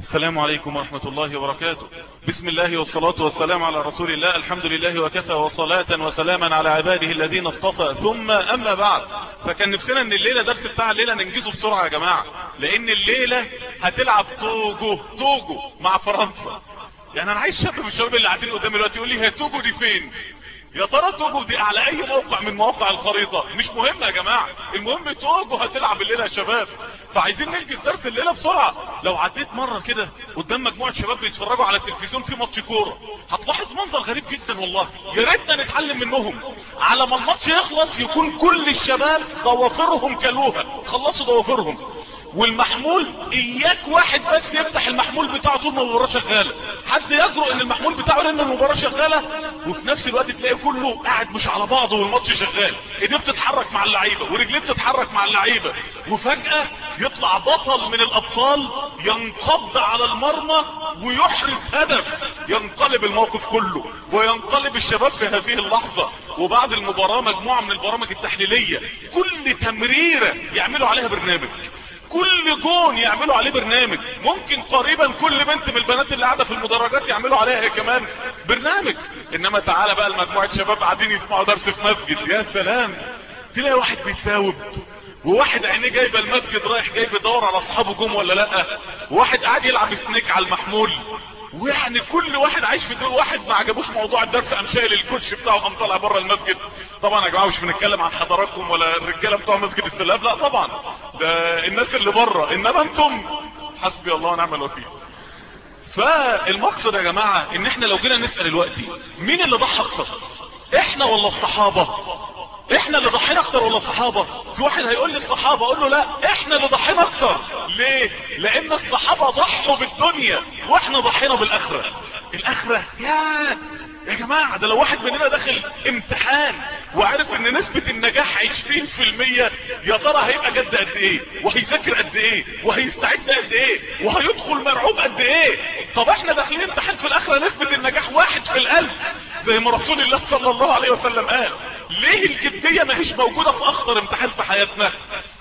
السلام عليكم ورحمة الله وبركاته. بسم الله والصلاة والسلام على رسول الله. الحمد لله وكفى وصلاة وسلاما على عباده الذين اصطفى. ثم أما بعد فكان نفسنا إن الليلة درس بتاع الليلة ننجزه بسرعة يا جماعة. لأن الليلة هتلعب توجو توجو مع فرنسا. يعني أنا عايز شاب من الشباب اللي قاعدين قدامي دلوقتي يقول لي هي توجو دي فين؟ يا ترى توجو دي على أي موقع من مواقع الخريطة. مش مهم يا جماعة. المهم توجو هتلعب الليلة يا شباب. فعايزين ننجز درس الليلة بسرعة. لو عديت مرة كده قدام مجموعة شباب بيتفرجوا على التلفزيون في ماتش كورة هتلاحظ منظر غريب جدا والله. يا ريتنا نتعلم منهم. على ما الماتش يخلص يكون كل الشباب ضوافرهم كلوها. خلصوا ضوافرهم. والمحمول إياك واحد بس يفتح المحمول بتاعه طول ما المباراة شغالة. حد يجرؤ إن المحمول بتاعه لأن المباراة شغالة؟ وفي نفس الوقت تلاقي كله قاعد مش على بعضه والماتش شغال. إيديه بتتحرك مع اللعيبة ورجليه بتتحرك مع اللعيبة. وفجأة يطلع بطل من الأبطال ينقض على المرمى ويحرز هدف. ينقلب الموقف كله وينقلب الشباب في هذه اللحظة. وبعد المباراة مجموعة من البرامج التحليلية كل تمريرة يعملوا عليها برنامج. كل جون يعملوا عليه برنامج. ممكن قريبا كل بنت من البنات اللي قاعدة في المدرجات يعملوا عليها هي كمان برنامج. إنما تعالى بقى المجموعه شباب قاعدين يسمعوا درس في مسجد. يا سلام. تلاقي واحد بيتاوب وواحد عينيه جايبة المسجد رايح جاي بيدور على أصحابه جم ولا لأ. وواحد قاعد يلعب سنيك على المحمول. ويعني كل واحد عايش في دور واحد ما عجبوش موضوع الدرس قام شايل الكوتش بتاعه قام طالع بره المسجد. طبعا يا جماعة مش بنتكلم عن حضراتكم ولا الرجالة بتوع مسجد السلام لا طبعا. ده الناس اللي بره إنما أنتم حسبي الله ونعم الوكيل. فالمقصد يا جماعة إن إحنا لو جينا نسأل دلوقتي مين اللي ضحى أكتر؟ إحنا ولا الصحابة؟ إحنا اللي ضحينا أكتر ولا الصحابة؟ في واحد هيقول لي الصحابة أقول له لا إحنا اللي ضحينا أكتر. ليه؟ لأن الصحابة ضحوا بالدنيا وإحنا ضحينا بالآخرة. الآخرة يا يا جماعة ده لو واحد مننا داخل امتحان وعارف إن نسبة النجاح 20% يا ترى هيبقى جد قد إيه؟ وهيذاكر قد إيه؟ وهيستعد قد إيه؟ وهيدخل مرعوب قد إيه؟ طب إحنا داخلين امتحان في الآخرة نسبة النجاح واحد في الألف زي ما رسول الله صلى الله عليه وسلم قال. ليه الجدية ما هيش موجودة في أخطر امتحان في حياتنا؟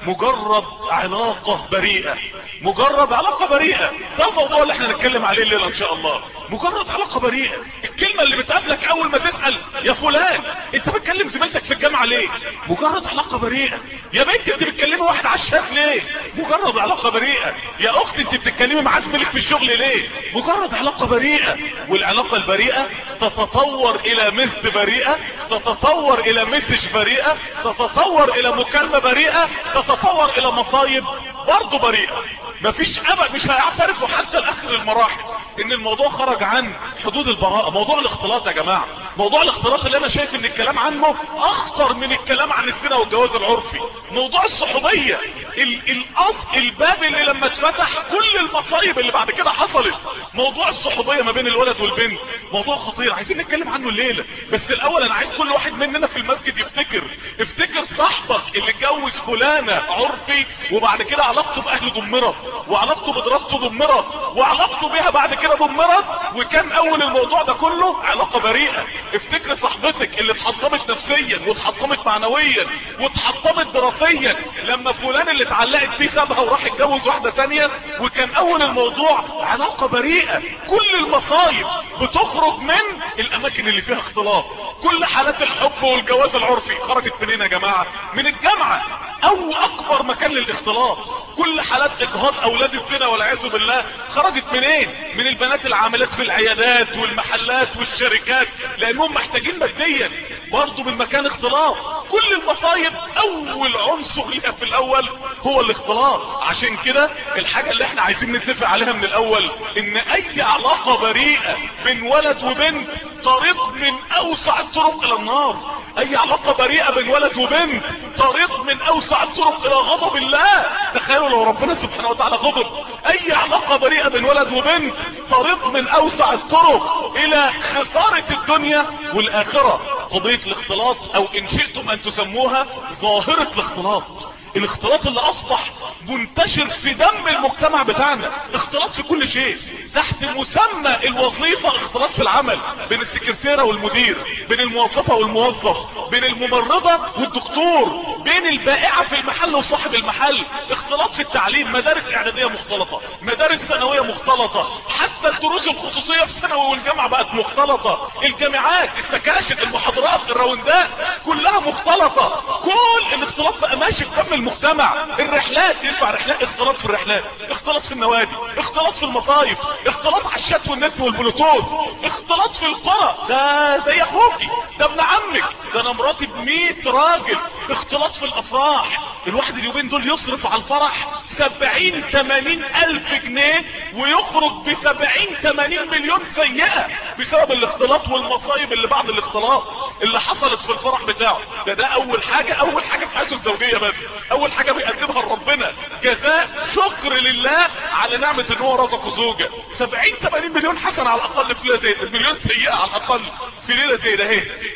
مجرد علاقة بريئة. مجرد علاقة بريئة. ده الموضوع اللي إحنا نتكلم عليه الليلة إن شاء الله. مجرد علاقة بريئة. الكلمة اللي بتقابلك أول ما تسأل يا فلان أنت بتكلم زميلتك في الجامعة ليه؟ مجرد علاقة بريئة. يا بنت أنت بتكلمي واحد الشات ليه؟ مجرد علاقة بريئة. يا أخت أنت بتتكلمي مع زميلك في الشغل ليه؟ مجرد علاقة بريئة. والعلاقة البريئة تتطور إلى مزد بريئة تتطور إلى مسج بريئة تتطور إلى مكالمة بريئة تتطور إلى مصايب برضه بريئة. مفيش أبد مش هيعترفوا حتى لآخر المراحل إن الموضوع خرج عن حدود البراءة. موضوع الاختلاط يا جماعة. موضوع الاختلاط اللي أنا شايف إن الكلام عنه أخطر من الكلام عن الزنا والجواز العرفي. موضوع الصحوبية. الاصل الباب اللي لما اتفتح كل المصايب اللي بعد كده حصلت. موضوع الصحوبية ما بين الولد والبنت. موضوع خطير. عايزين نتكلم عنه الليلة. بس الأول أنا عايز كل واحد مننا في المسجد يفتكر. افتكر صاحبك اللي اتجوز فلانة عرفي وبعد كده علاقته بأهله دمرت وعلاقته بدراسته دمرت وعلاقته بيها بعد كده دمرت. وكان أول الموضوع ده كله علاقة بريئة افتكر صاحبتك اللي اتحطمت نفسيا واتحطمت معنويا واتحطمت دراسيا لما فلان اللي اتعلقت بيه سابها وراح يتجوز واحدة تانية وكان أول الموضوع علاقة بريئة كل المصايب بتخرج من الأماكن اللي فيها اختلاط. كل حالات الحب والجواز العرفي خرجت منين يا جماعة؟ من الجامعة. أو أكبر مكان للاختلاط. كل حالات إجهاض أولاد الزنا والعياذ بالله خرجت منين؟ من البنات العاملات في العيادات والمحلات والشركات لأنهم محتاجين ماديا برضه من مكان اختلاط. كل المصايب أول عنصر ليها في الأول هو الاختلاط. عشان كده الحاجة اللي إحنا عايزين نتفق عليها من الأول إن أي علاقة بريئة بين ولد وبنت طريق من أوسع الطرق إلى النار. أي علاقة بريئة بين ولد وبنت طريق من أوسع الطرق إلى غضب الله. تخيلوا لو ربنا سبحانه وتعالى غضب. أي علاقة بريئة بين ولد وبنت طريق من أوسع الطرق إلى خسارة الدنيا والآخرة. قضية الاختلاط أو إن شئتم أن تسموها ظاهرة الاختلاط. الاختلاط اللي أصبح منتشر في دم المجتمع بتاعنا. اختلاط في كل شيء. تحت مسمى الوظيفة اختلاط في العمل بين السكرتيرة والمدير بين الموظفة والموظف بين الممرضة والدكتور بين البائعة في المحل وصاحب المحل. اختلاط في التعليم. مدارس إعدادية مختلطة مدارس ثانوية مختلطة حتى الدروس الخصوصية في الثانوي والجامعة بقت مختلطة. الجامعات السكاشن المحاضرات الراوندات كلها مختلطة. كل الاختلاط بقى ماشي في دم المجتمع. الرحلات ينفع رحلات. اختلاط في الرحلات. اختلاط في النوادي. اختلاط في المصايف. اختلاط على الشات والنت والبلوتوث. اختلاط في القرى. ده زي اخوكي. ده ابن عمك. ده أنا مراتي ب 100 راجل. اختلاط في الافراح. الواحد اليومين دول يصرف على الفرح 70 80 ألف جنيه ويخرج ب 70 80 مليون سيئة بسبب الاختلاط والمصايب اللي بعد الاختلاط اللي حصلت في الفرح بتاعه. ده ده أول حاجة أول حاجة في حياته الزوجية بس. أول حاجة بيقدمها لربنا. جزاء شكر لله على نعمة إن هو رزقه زوجة. 70 80 مليون حسنة على الأقل في ليلة زي مليون سيئة على الأقل في ليلة زي ده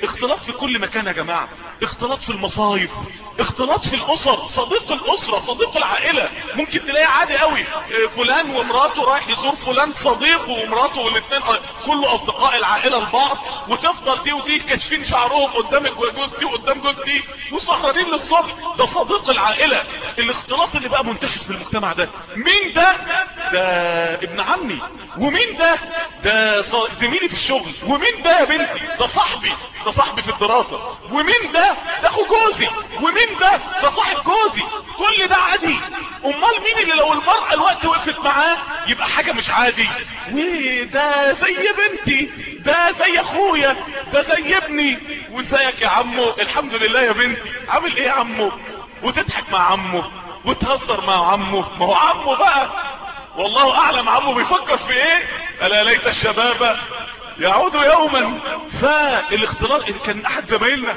اختلاط في كل مكان يا جماعة. اختلاط في المصايف اختلاط في الأسر. صديق الأسرة صديق العائلة. ممكن تلاقي عادي قوي. فلان ومراته رايح يزور فلان صديقه ومراته والاثنين كل أصدقاء العائلة لبعض وتفضل دي ودي كاشفين شعرهم قدام جوز دي وقدام جوز دي وسهرانين للصبح. ده صديق العائلة. الاختلاط اللي بقى منتشر في المجتمع ده. مين ده؟ ده ابن عمي. ومين ده؟ ده زميلي في الشغل. ومين ده يا بنتي؟ ده صاحبي. ده صاحبي في الدراسة. ومين ده؟ ده أخو جوزي. ومين ده؟ ده صاحب جوزي. كل ده عادي. أمال مين اللي لو المرأة الوقت وقفت معاه يبقى حاجة مش عادي. وده زي بنتي ده زي أخويا ده زي ابني. وإزيك يا عمو؟ الحمد لله يا بنتي. عامل إيه يا عمو؟ وتضحك مع عمه وتهزر مع عمه ما هو عمه بقى. والله أعلم عمه بيفكر في إيه. ألا ليت الشباب يعود يوما. فالإختلاط كان أحد زمايلنا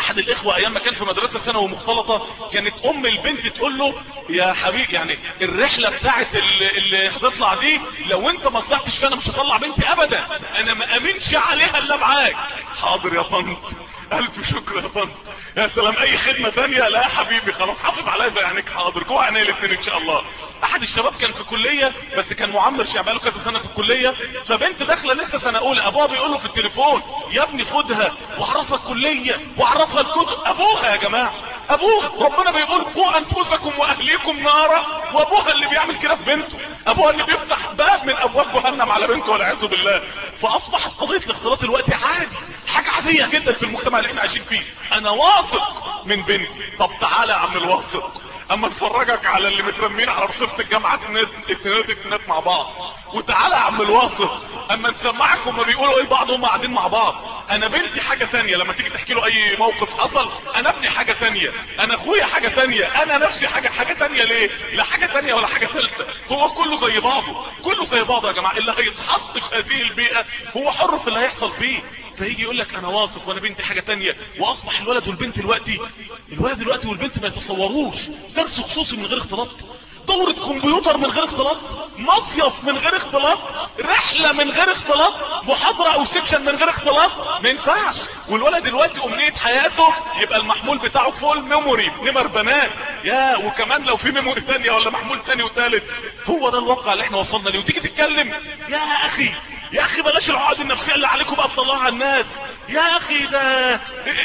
أحد الإخوة أيام ما كان في مدرسة ثانوي مختلطة كانت أم البنت تقول له يا حبيبي يعني الرحلة بتاعت اللي, هتطلع دي لو أنت ما طلعتش فيها أنا مش هطلع بنتي ابدا أنا ما أمنش عليها إلا معاك. حاضر يا طنط. ألف شكر يا طنط يا سلام أي خدمة تانية؟ لا يا حبيبي خلاص حافظ عليها زي عينيك. حاضر. جوه عينيا الاثنين إن شاء الله. أحد الشباب كان في كلية بس كان معمر شعب بقاله كذا سنة في الكلية. فبنت داخلة لسه سنة أولى. أبوها بيقول له في التليفون يا ابني خدها واعرفها الكلية واعرفها الكتب. أبوها يا جماعة أبوها. ربنا بيقول قوا أنفسكم وأهليكم نارا. وأبوها اللي بيعمل كده في بنته. أبوها اللي بيفتح باب من أبواب جهنم على بنته والعياذ بالله. فأصبحت قضية الاختلاط الوقت عادي. حاجة عادية جدا في المجتمع اللي إحنا عايشين فيه. أنا واثق من بنتي. طب تعالى يا عم الواثق. أما نفرجك على اللي مترمين على رصيفة الجامعة اتنينات اتنينات مع بعض. وتعالى يا عم الواثق. أما نسمعك هما بيقولوا إيه لبعض هما قاعدين مع بعض. أنا بنتي حاجة تانية. لما تيجي تحكي له أي موقف حصل أنا ابني حاجة تانية. أنا أخويا حاجة تانية. أنا نفسي حاجة حاجة تانية ليه؟ لا حاجة تانية ولا حاجة تالتة. هو كله زي بعضه. كله زي بعضه يا جماعة. اللي هيتحط في هذه البيئة هو حر في اللي هيحصل فيه. فيجي يقول لك أنا واثق وأنا بنتي حاجة تانية وأصبح الولد والبنت دلوقتي الولد دلوقتي والبنت ما يتصوروش. درس خصوصي من غير اختلاط دورة كمبيوتر من غير اختلاط مصيف من غير اختلاط رحلة من غير اختلاط محاضرة أو سيكشن من غير اختلاط. ما ينفعش. والولد دلوقتي أمنية حياته يبقى المحمول بتاعه full memory نمر بنات. يا وكمان لو في memory تانية ولا محمول تاني وتالت. هو ده الواقع اللي إحنا وصلنا ليه. وتيجي تتكلم يا أخي يا أخي بلاش العقد النفسية اللي عليكم بقى على الناس. يا أخي ده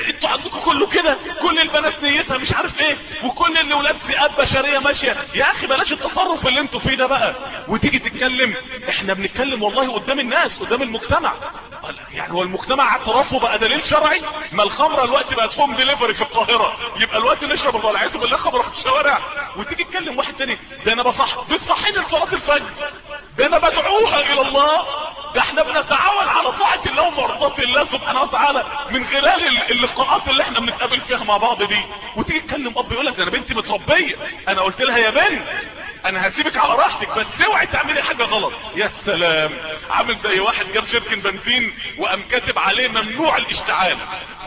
أنتوا عندكم كله كده. كل البنات نيتها مش عارف إيه. وكل الاولاد ذئاب بشرية ماشية. يا أخي بلاش التطرف اللي أنتوا فيه ده بقى. وتيجي تتكلم. إحنا بنتكلم والله قدام الناس قدام المجتمع. يعني هو المجتمع اعترافه بقى دليل شرعي. ما الخمرة الوقت بقت home delivery في القاهرة. يبقى الوقت نشرب والعياذ بالله خمره في الشوارع. وتيجي تكلم واحد تاني ده أنا بصح بتصحيني لصلاة الفجر. ده أنا بدعوها إلى الله. ده إحنا بنتعاون على طاعة الله ومرضات الله سبحانه وتعالى من خلال اللقاءات اللي إحنا بنتقابل فيها مع بعض دي. وتيجي تكلم أب يقول لك أنا بنتي متربية. أنا قلت لها يا بنت أنا هسيبك على راحتك بس اوعي تعملي حاجة غلط. يا سلام. عامل زي واحد جاب شركن بنزين وقام كاتب عليه ممنوع الاشتعال.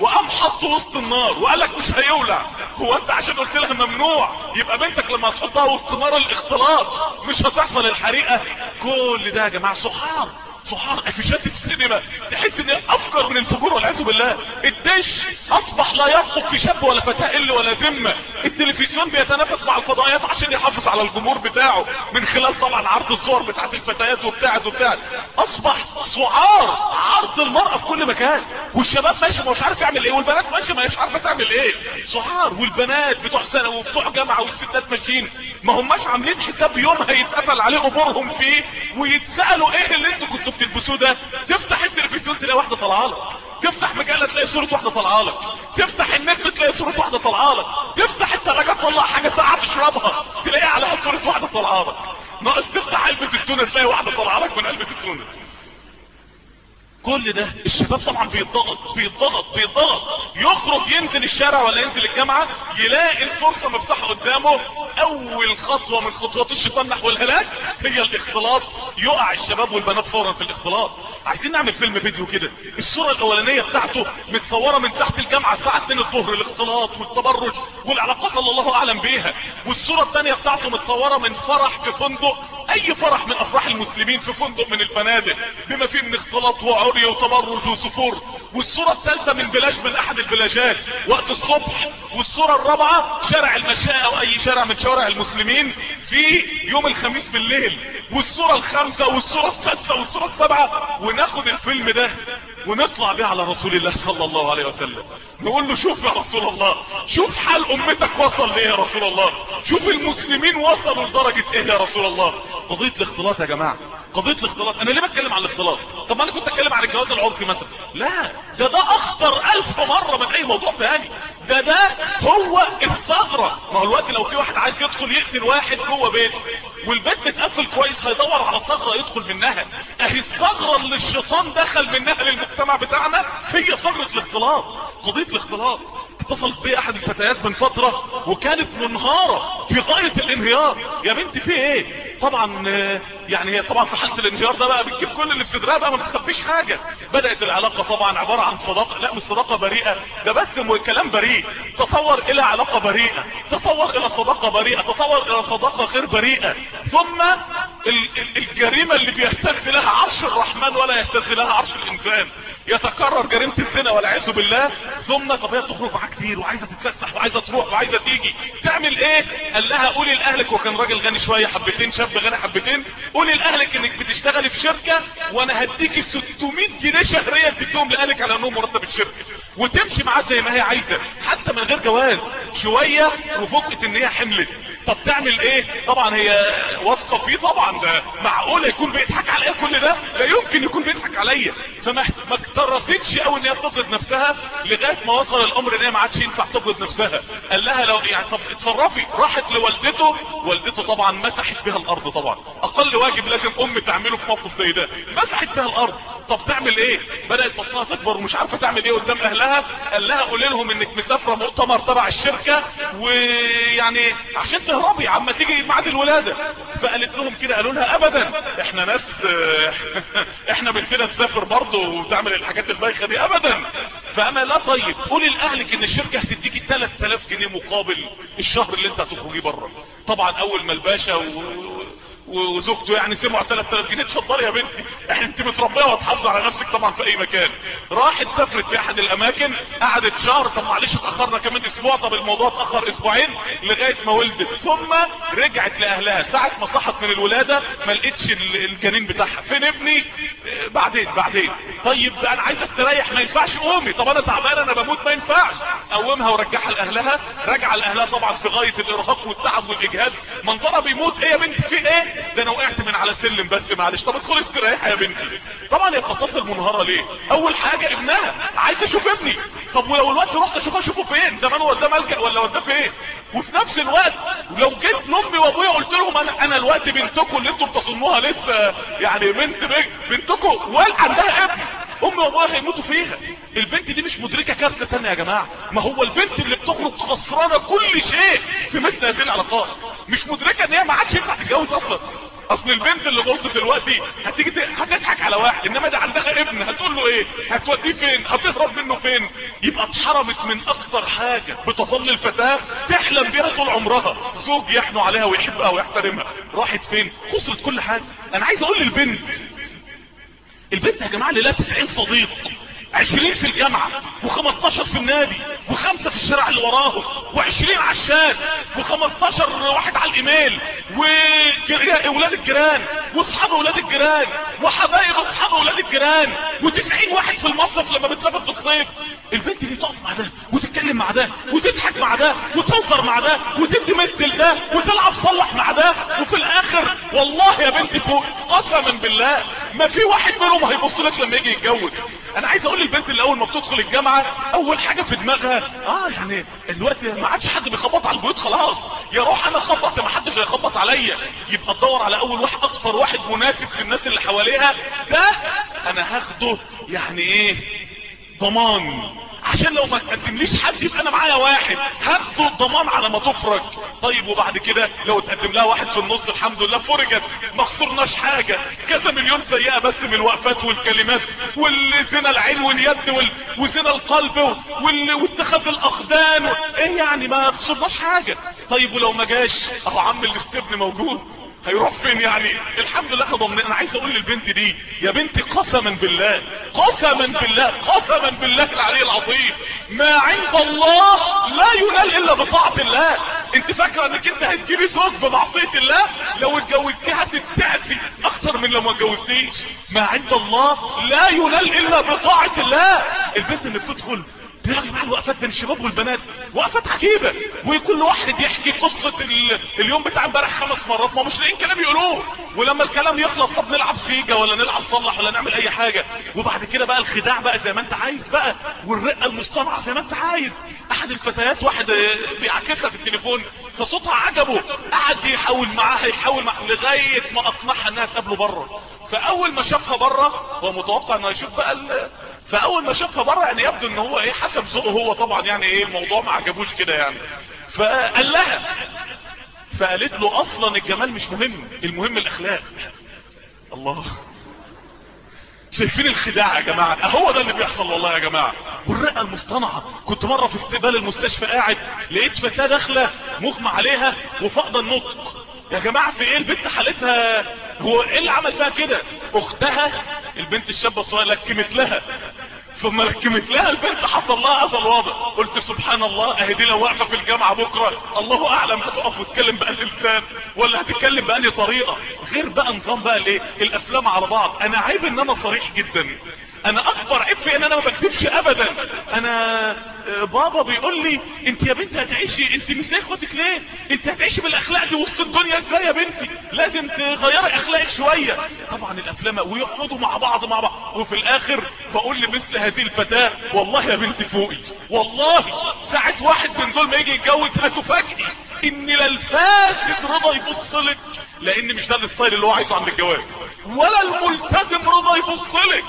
وقام حطه وسط النار وقال لك مش هيولع. هو انت عشان قلت لها ممنوع يبقى بنتك لما تحطها وسط نار الاختلاط مش هتحصل الحريقة؟ كل ده يا جماعة سحار سعار افيشات السينما تحس ان افجر من الفجور والعياذ بالله. الدش أصبح لا ينطق في شاب ولا فتاة إلا ولا ذمة. التلفزيون بيتنافس مع الفضائيات عشان يحافظ على الجمهور بتاعه من خلال طبعا عرض الصور بتاعت الفتيات وبتاعت وبتاعت. أصبح سعار عرض المرأة في كل مكان. والشباب ماشي مش عارف يعمل إيه والبنات ماشي مش عارفة تعمل إيه. سعار والبنات بتوع ثانوي وبتوع جامعة والستات ماشيين. ما هماش عاملين حساب يوم هيتقفل عليه قبورهم فيه ويتسألوا إيه اللي أنتوا كنتوا بتلبسوه ده تفتح التلفزيون تلاقي واحدة طالعة لك. تفتح مجلة تلاقي صورة واحدة طالعة لك. تفتح النت تلاقي صورة واحدة طالعة لك. تفتح الثلاجه تطلع حاجة ساعة تشربها تلاقي عليها صورة واحدة طالعة لك. ناقص تفتح علبة التونة تلاقي واحدة طالعة لك من علبة التونة. كل ده الشباب طبعا بيتضغط بيتضغط بيتضغط. يخرج ينزل الشارع ولا ينزل الجامعة يلاقي الفرصة مفتوحة قدامه. أول خطوة من خطوات الشيطان نحو الهلاك هي الاختلاط. يقع الشباب والبنات فورا في الاختلاط. عايزين نعمل فيلم فيديو كده. الصورة الأولانية بتاعته متصورة من ساعة الجامعة الساعة 2 الظهر الاختلاط والتبرج والعلاقات اللي الله أعلم بيها. والصورة الثانية بتاعته متصورة من فرح في فندق أي فرح من أفراح المسلمين في فندق من الفنادق. بما فيه من اختلاط وعري وتبرج وسفور والصورة الثالثة من بلاج من أحد البلاجات. وقت الصبح والصورة الرابعة شارع المشاء أو أي شارع من شوارع المسلمين في يوم الخميس بالليل. والصورة الخامسة والصورة السادسة والصورة السابعة. وناخد الفيلم ده ونطلع بيه على رسول الله صلى الله عليه وسلم. نقول له شوف يا رسول الله شوف حال أمتك وصل ليه يا رسول الله. شوف المسلمين وصلوا لدرجة إيه يا رسول الله. قضية الاختلاط يا جماعة قضية الاختلاط. أنا ليه بتكلم عن الاختلاط؟ طب ما أنا كنت أتكلم عن الجواز العرفي مثلا. لا ده ده أخطر ألف مرة من أي موضوع تاني. ده ده هو الثغرة. ما هو الوقت لو في واحد عايز يدخل يقتل واحد جوه بيت والبيت تتقفل كويس هيدور على ثغرة يدخل منها. أهي الثغرة اللي الشيطان دخل منها للمجتمع بتاعنا هي ثغرة الاختلاط. قضية الاختلاط. اتصلت بي أحد الفتيات من فترة وكانت منهارة في غاية الانهيار. يا بنتي في إيه؟ طبعا يعني هي طبعا في حالة الانهيار ده بقى بتجيب كل اللي في صدرها بقى ما تخبيش حاجة. بدأت العلاقة طبعا عبارة عن صداقة لا مش صداقة بريئة ده بس كلام بريء. تطور إلى علاقة بريئة تطور إلى صداقة بريئة تطور إلى صداقة غير بريئة. ثم ال ال الجريمة اللي بيهتز لها عرش الرحمن ولا يهتز لها عرش الإنسان. يتكرر جريمة الزنا والعياذ بالله ثم طب هي بتخرج معاه كتير وعايزة تتفسح وعايزة تروح وعايزة تيجي. تعمل إيه؟ قال لها قولي لأهلك وكان راجل غني شوية حبتين شاب غني حبتين. قولي لأهلك إنك بتشتغلي في شركة وأنا هديكي 600 جنيه شهريا تديهم لأهلك على إنهم مرتب الشركة. وتمشي معاه زي ما هي عايزة حتى من غير جواز شوية وفوجئت إن هي حملت. طب تعمل إيه؟ طبعا هي واثقة فيه طبعا ده معقول يكون بيضحك عليا كل ده؟ لا يمكن يكون بيضحك عليا. فما اكترثتش قوي إن هي تفرض نفسها لغاية ما وصل الأمر إن هي ما عادش ينفع تفرض نفسها. قال لها لو يعني طب اتصرفي. راحت لوالدته. والدته طبعا مسحت بها الأرض طبعا. أقل واجب لازم أم تعمله في موقف زي ده. مسحت بها الأرض. طب تعمل إيه؟ بدأت بطنها تكبر ومش عارفة تعمل إيه قدام أهلها. قال لها قولي لهم إنك مسافرة مؤتمر تبع الشركة ويعني عشان تهربي عما تيجي ميعاد الولادة. فقالت لهم كده قالوا لها ابدا. إحنا ناس إحنا بنتنا تسافر برضه وتعمل الحاجات البايخة دي. ابدا. فاما لا طيب. قولي لأهلك إن الشركة هتديكي 3000 جنيه مقابل الشهر اللي أنت هتخرجيه بره. طبعا أول ما الباشا و... وزوجته يعني سمعوا 3000 جنيه. اتفضلي يا بنتي. إحنا انت متربية وهتحافظي على نفسك طبعا في أي مكان. راحت سافرت في أحد الأماكن قعدت شهر. طب معلش اتأخرنا كمان أسبوع. طب الموضوع اتأخر أسبوعين لغاية ما ولدت. ثم رجعت لأهلها. ساعة ما صحت من الولادة ما لقيتش الجنين بتاعها. فين ابني؟ بعدين بعدين. طيب أنا عايز استريح. ما ينفعش قومي طب أنا تعبان أنا بموت. ما ينفعش. قومها ورجعها لأهلها. رجع لأهلها طبعا في غاية الإرهاق والتعب والإجهاد. منظرها بيموت. إيه يا بنتي؟ في إيه؟ ده أنا وقعت من على سلم بس معلش. طب ادخلي استريحي يا بنتي. طبعا هي بتتصل منهارة ليه؟ أول حاجة ابنها عايز أشوف ابني. طب ولو الوقت رحت أشوفه أشوفه فين؟ زمان وداه ملجأ ولا وداه فين؟ وفي نفس الوقت لو جيت لأمي وأبويا قلت لهم أنا أنا الوقت بنتكم اللي أنتم بتصنوها لسه يعني بنت بنتكم وال عندها ابن امي وابويا هيموتوا فيها. البنت دي مش مدركة كارثة تانية يا جماعة. ما هو البنت اللي بتخرج خسرانة كل شيء في مثل هذه العلاقات. مش مدركة إن هي ما عادش ينفع تتجوز أصلا. أصل البنت اللي غلطت دلوقتي هتيجي. هتضحك على واحد إنما ده عندها ابن هتقول له إيه؟ هتوديه فين؟ هتهرب منه فين؟ يبقى اتحرمت من أكتر حاجة بتظل الفتاة تحلم بيها طول عمرها. زوج يحنو عليها ويحبها ويحترمها. راحت فين؟ خسرت كل حاجة. أنا عايز أقول للبنت البنت يا جماعة اللي لها 90 صديق. 20 في الجامعة و15 في النادي وخمسة في الشارع اللي وراهم و20 على و15 واحد على الإيميل واولاد الجيران وأصحاب أولاد الجيران وحبايب أصحاب أولاد الجيران و90 واحد في المصرف لما بتسافر في الصيف. البنت دي تقف مع ده وتتكلم مع ده وتضحك مع ده وتهزر مع ده وتدي مثل ده وتلعب صلح مع ده وفي الآخر والله يا بنتي فوق قسما بالله ما في واحد منهم هيبص لك لما يجي يتجوز. أنا عايز أقول للبنت اللي أول ما بتدخل الجامعة أول حاجة في دماغها آه يعني دلوقتي ما عادش حد بيخبط على البيوت خلاص. يا روح أنا أخبط ما حدش هيخبط عليا. يبقى تدور على أول واحد أكتر واحد مناسب في الناس اللي حواليها. ده أنا هاخده يعني إيه؟ ضمان. عشان لو ما تقدمليش حد يبقى أنا معايا واحد. هاخده الضمان على ما تفرج طيب وبعد كده لو تقدم لها واحد في النص الحمد لله فرجت. ما خسرناش حاجة. كذا مليون سيئة بس من الوقفات والكلمات. والزنا العين واليد وال... وزنا القلب وال... واتخاذ الأقدام. و... إيه يعني؟ ما خسرناش حاجة. طيب ولو ما جاش؟ أهو عم الاستبن موجود. هيروح فين يعني؟ الحمد لله إحنا ضمنين أنا عايز أقول للبنت دي يا بنتي قسما بالله قسما بالله قسما بالله العلي العظيم. ما عند الله لا ينال إلا بطاعة الله. أنت فاكرة إنك أنت هتجيبي زوج بمعصية الله؟ لو اتجوزتيه هتتعسي أكتر من لو ما اتجوزتيش. ما عند الله لا ينال إلا بطاعة الله. البنت اللي بتدخل يا جماعة الوقفات بين الشباب والبنات وقفات عجيبة. وكل واحد يحكي ال... اليوم بتاع امبارح خمس مرات ما مش لاقيين كلام يقولوه. ولما الكلام يخلص طب نلعب سيجا ولا نلعب صلح ولا نعمل أي حاجة. وبعد كده بقى الخداع بقى زي ما انت عايز بقى والرقة المصطنعه زي ما انت عايز. أحد الفتيات واحد بيعكسها في التليفون. فصوتها عجبه. قعد يحاول معاها يحاول معاها لغاية ما اقنعها إنها تقابله بره. فأول ما شافها بره هو متوقع إنه يشوف بقى ال... فأول ما شافها بره يعني يبدو ان هو إيه حسب ذوقه هو طبعا يعني إيه الموضوع ما عجبوش كده يعني. فقال لها فقالت له أصلا الجمال مش مهم المهم الأخلاق. الله. شايفين الخداع يا جماعة. هو ده اللي بيحصل والله يا جماعة. والرقة المصطنعة. كنت مرة في استقبال المستشفى قاعد لقيت فتاة داخلة مغمى عليها وفاقدة النطق. يا جماعة في إيه؟ البنت حالتها هو إيه اللي عمل فيها كده؟ أختها البنت الشابة الصغيرة لكمت لها. ثم لكمت. لها البنت حصل لها هذا الوضع. قلت سبحان الله اهي دي لو واقفه في الجامعة بكرة. الله أعلم هتقف وتتكلم بأني لسان ولا هتتكلم بأني طريقة. غير بقى نظام بقى الإيه؟ الأفلام على بعض. أنا عيب إن أنا صريح جدا. أنا اكبر عيب في أن أنا ما بكتبش ابدا. أنا بابا بيقول لي أنت يا بنتي هتعيشي أنت مش زي أخواتك ليه؟ أنت هتعيشي بالأخلاق دي وسط الدنيا إزاي يا بنتي؟ لازم تغيري أخلاقك شوية. طبعا الأفلام ويقعدوا مع بعض مع بعض. وفي الآخر بقول لمثل هذه الفتاة والله يا بنتي فوقي. والله ساعه واحد من دول ما يجي يتجوز هتفاجئي إن لا الفاسد رضا يبص لك لأن مش ده ال style اللي هو عايزه عند الجواز. ولا الملتزم رضا يبص لك.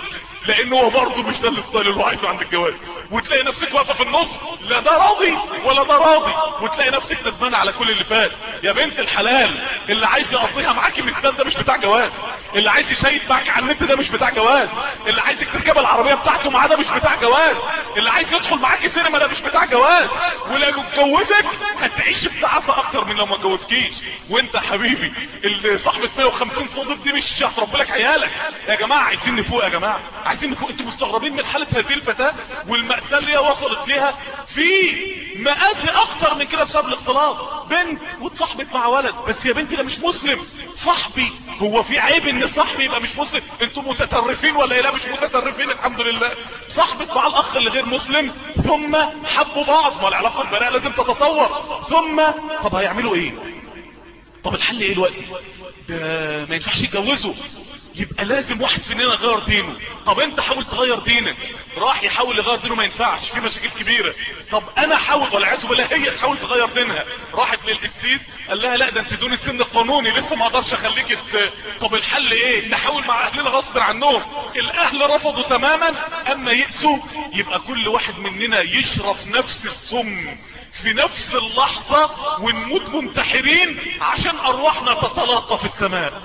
لأنه هو برضه مش ده ال style اللي هو عايزه عند الجواز. وتلاقي نفسك واقفة في النص لا ده راضي ولا ده راضي. وتلاقي نفسك ندمانه على كل اللي فات. يا بنت الحلال اللي عايز يقضيها معاكي missed ات ده مش بتاع جواز. اللي عايز يشيد معاك على النت ده مش بتاع جواز. اللي عايزك تركب العربية بتاعته معاه ده مش بتاع جواز. اللي عايز يدخل معاكي سينما ده مش بتاع جواز. ولو اتجوزك هتعيش في تعاسه أكتر من لو ما اتجوزكيش. وأنت حبيبي اللي صاحبه 150 صديق دي مش هتربي لك عيالك. يا جماعة عايزين نفوق يا جماعة. عايزين أنتوا مستغربين من حالة هذه الفتاة والمأساة اللي هي وصلت ليها في مآسي أكتر من كده بسبب الاختلاط. بنت واتصاحبت مع ولد. بس يا بنتي ده مش مسلم. صاحبي هو في عيب إن صاحبي يبقى مش مسلم. أنتوا متطرفين ولا لا مش متطرفين الحمد لله. صاحبت مع الأخ اللي غير مسلم ثم حبوا بعض. ما العلاقة البناء لازم تتطور. ثم طب هيعملوا إيه؟ طب الحل إيه الوقت ده ما ينفعش يتجوزوا. يبقى لازم واحد فينا يغير دينه. طب انت حاول تغير دينك. راح يحاول يغير دينه ما ينفعش في مشاكل كبيرة. طب أنا حاول والعياذ بالله هي تحاول تغير دينها. راحت للقسيس قال لها لا ده انت دون السن القانوني لسه ما أقدرش اخليك ت... طب الحل إيه؟ نحاول مع اهلنا غصب عنهم. الاهل رفضوا تماما. اما يأسوا يبقى كل واحد مننا يشرب نفس السم في نفس اللحظة ونموت منتحرين عشان أرواحنا تتلاقى في السماء.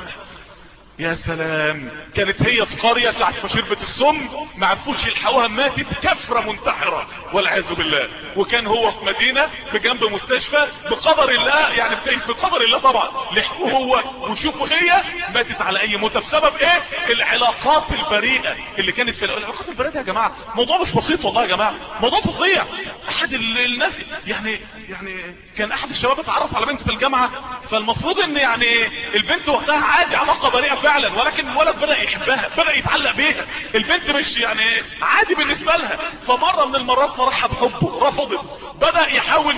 يا سلام. كانت هي في قرية ساعة ما شربت السم ما عرفوش يلحقوها ماتت كفرة منتحرة والعياذ بالله. وكان هو في مدينة بجنب مستشفى بقدر الله يعني بقدر الله طبعا. لحقوه هو وشوفوا هي ماتت على أي موتة بسبب إيه؟ العلاقات البريئة اللي كانت في العلاقات البريئة يا جماعة موضوع مش بسيط والله يا جماعة. موضوع فظيع. أحد الناس يعني يعني كان أحد الشباب اتعرف على بنت في الجامعة فالمفروض إن يعني البنت واخدها عادي علاقة بريئة فعلا ولكن الولد بدأ يحبها بدأ يتعلق بيها البنت مش يعني عادي بالنسبة لها. فمرة من المرات صرحها بحبه رفضت. بدأ يحاول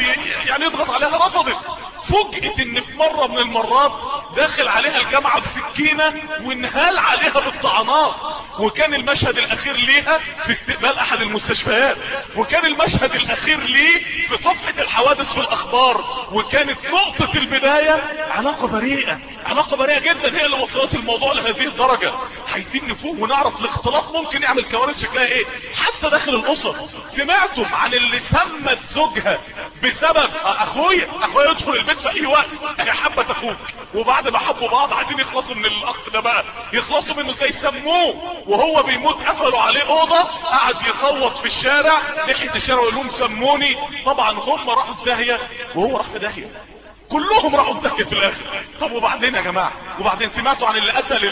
يعني يضغط عليها رفضت. فوجئت إن في مرة من المرات داخل عليها الجامعة بسكينة وانهال عليها بالطعنات. وكان المشهد الأخير ليها في استقبال أحد المستشفيات. وكان المشهد الأخير ليه في صفحة الحوادث في الأخبار. وكانت نقطة البداية علاقة بريئة. علاقة بريئة جدا. هي اللي وصلت الموضوع لهذه الدرجة. عايزين نفوق ونعرف الاختلاط ممكن يعمل كوارث شكلها إيه. حتى داخل الاسر سمعتم عن اللي سمت زوجها بسبب أخويا. أخويا يدخل البيت اي وقت هي حبت أخوك. وبعد ما حبوا بعض عايزين يخلصوا من الاخ ده بقى. يخلصوا منه زي سموه. وهو بيموت قفلوا عليه أوضة قعد يصوت في الشارع. ناحية الشارع ويقول لهم سموني. طبعا هم راحوا في داهية وهو راح في داهية. كلهم راحوا في داهيه في الآخر. طب وبعدين يا جماعة؟ وبعدين سمعتوا عن اللي قتل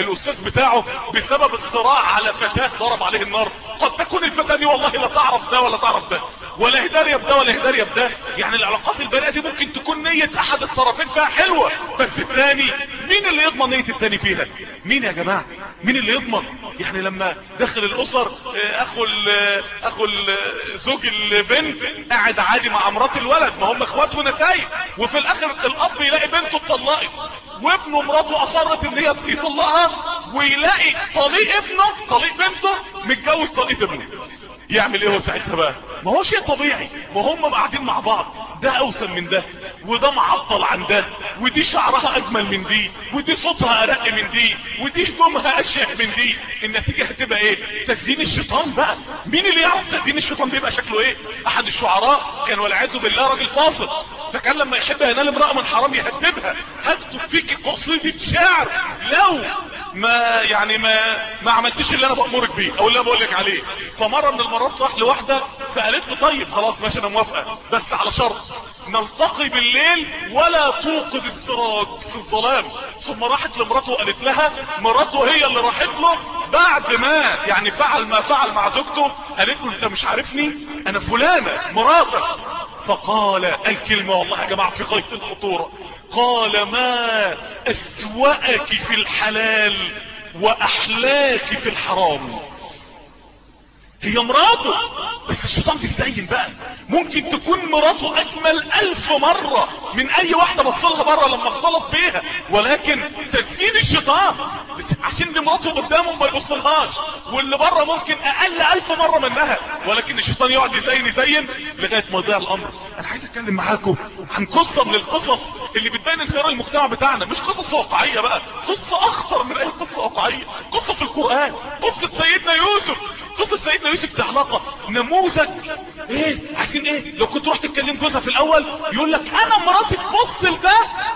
الأستاذ بتاعه بسبب الصراع على فتاة ضرب عليه النار؟ قد تكون الفتاة دي والله لا تعرف ده ولا تعرف ده. ولا هداريا بده ولا هداريا بده يعني العلاقات البريئه دي ممكن تكون نية أحد الطرفين فيها حلوة. بس الثاني مين اللي يضمن نية الثاني فيها؟ مين يا جماعة؟ مين اللي يضمن؟ يعني لما داخل الأسر أخو أخو زوج البنت قاعد عادي مع مرات الولد ما هم إخوات ونسايب. وفي الآخر الأب يلاقي بنته اتطلقت وابنه مراته أصرت إن هي يطلقها ويلاقي طليق ابنه طليق بنته متجوز طليق ابنه. يعمل إيه ساعتها بقى؟ ما هو شيء طبيعي. ما هم قاعدين مع بعض. ده أوسم من ده وده معطل عن ده ودي شعرها أجمل من دي ودي صوتها أرق من دي ودي هدومها أشيك من دي. النتيجة هتبقى إيه؟ تزيين الشيطان بقى. مين اللي يعرف تزيين الشيطان بيبقى شكله إيه؟ أحد الشعراء كان والعياذ بالله راجل فاصل. فكان لما يحب ينال امرأة من حرام يهددها. هكتب فيك قصيدة شعر. لو ما يعني ما ما عملتش اللي أنا بأمرك بيه أو اللي أنا بقول لك عليه. فمرة من المرات راح لواحدة فقالت له طيب خلاص ماشي أنا موافقة. بس على شرط نلتقي بالليل ولا توقد السراج في الظلام. ثم راحت لمراته وقالت لها مراته هي اللي راحت له. بعد ما يعني فعل ما فعل مع زوجته قالت له أنت مش عارفني؟ أنا فلانة مراتك. فقال الكلمة والله يا جماعة في غاية الخطورة. قال ما أسوأك في الحلال وأحلاك في الحرام. هي مراته. بس الشيطان بيزين بقى. ممكن تكون مراته اجمل ألف مرة. من أي واحدة بصلها بره لما اختلط بيها. ولكن تزيين الشيطان. عشان دي مراته قدامه ما يبصلهاش. واللي بره ممكن أقل ألف مرة منها. ولكن الشيطان يقعد يزين يزين لغاية ما يضيع الأمر. أنا عايز أتكلم معاكم عن قصة من القصص اللي بتبين انهيار المجتمع بتاعنا. مش قصص واقعية بقى. قصة أخطر من أي قصة واقعية. قصة في القرآن. قصة سيدنا يوسف. قصة سيدنا يوسف ده علاقة. نموذج. إيه؟ عايزين إيه؟ لو كنت رحت تكلم جوزها في الأول يقول لك أنا مراتي تبص لده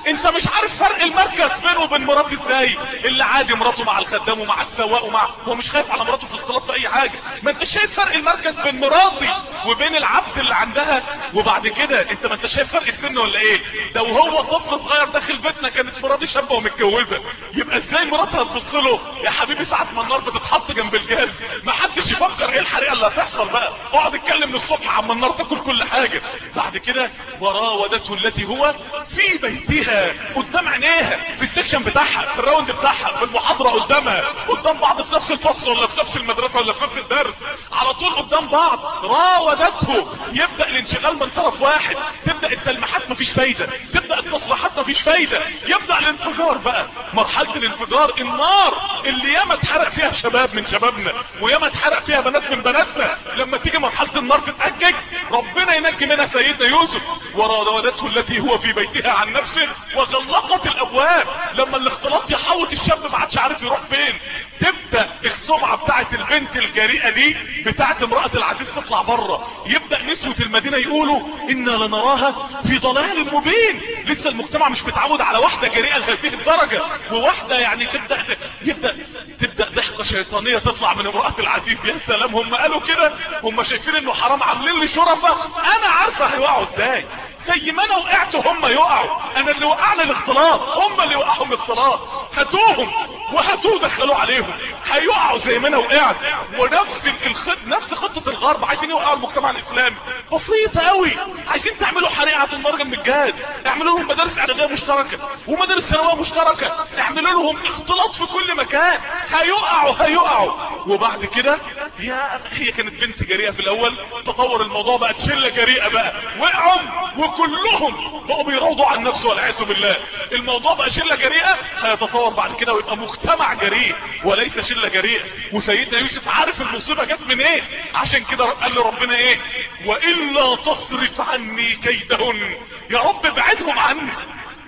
انت مش عارف فرق المركز بينه وبين مراتي إزاي؟ اللي عادي مراته مع الخدام ومع السواق ومع هو مش خايف على مراته في الاختلاط في أي حاجة. ما انت شايف فرق المركز بين مراتي وبين العبد اللي عندها وبعد كده انت ما انت شايف فرق السن ولا إيه؟ ده وهو طفل صغير داخل بيتنا كانت مراتي شابة ومتجوزة. يبقى إزاي مراتها تبص له؟ يا حبيبي ساعة ما النار بتتحط جنب الجاز ما حدش يفكر إيه الحريقة اللي هتحصل بقى. اقعد اتكلم من الصبح عما النار تاكل كل حاجة. بعد كده وراودته التي في بيتها قدام عينيها في ال section بتاعها في ال round بتاعها في المحاضرة قدامها قدام بعض في نفس الفصل ولا في نفس المدرسة ولا في نفس الدرس. على طول قدام بعض راودته يبدأ الانشغال من طرف واحد تبدأ التلميحات مفيش فايدة. تبدأ التصريحات مفيش فايدة. يبدأ الانفجار بقى. مرحلة الانفجار النار اللي ياما اتحرق فيها شباب من شبابنا وياما اتحرق فيها بنات من بناتنا. لما تيجي مرحلة النار تتأجج ربنا ينجي منها سيدنا يوسف. وراودته التي هو في بيتها عن نفسه وغلقت الأبواب. لما الاختلاط يحوط الشاب ما عادش عارف يروح فين. تبدأ السمعة بتاعت البنت الجريئة دي بتاعت امرأة العزيز تطلع بره. يبدأ نسوة المدينة يقولوا إنا لنراها في ضلال مبين. لسه المجتمع مش متعود على واحدة جريئة لهذه الدرجة. وواحدة يعني تبدأ يبدأ تبدأ ضحكة شيطانية تطلع من امرأة العزيز. يا سلام هم قالوا كده؟ هم شايفين إنه حرام. عاملين لي شرفة أنا عارفة هيوقعوا إزاي. زي ما أنا وقعت هم يقعوا. أنا اللي وقعنا الاختلاط. هم اللي وقعهم الاختلاط. هاتوهم وهاتوه دخلوا عليهم. هيقعوا زي ما أنا وقعت. ونفس الخط نفس خطة الغرب. عايزين يوقعوا المجتمع الإسلامي. بسيطة قوي. عايزين تعملوا حريقة هتنضرب من الجهاز. اعملوا لهم مدارس إعدادية مشتركة ومدارس ثانوية مشتركة. اعملوا لهم اختلاط في كل مكان. هيقعوا هيقعوا. وبعد كده يا هي كانت بنت جريئة في الأول. تطور الموضوع بقت شلة جريئة بقى. وقعوا وكلهم بقوا بيروضوا عن نفسه والعياذ بالله. الموضوع بقى شلة جريئة هيتطور بعد كده ويبقى مجتمع جريء وليس شلة جريئة. وسيدنا يوسف عارف المصيبة جت من إيه عشان كده قال له ربنا إيه؟ وإلا تصرف عني كيدهن. يا رب ابعدهم عني.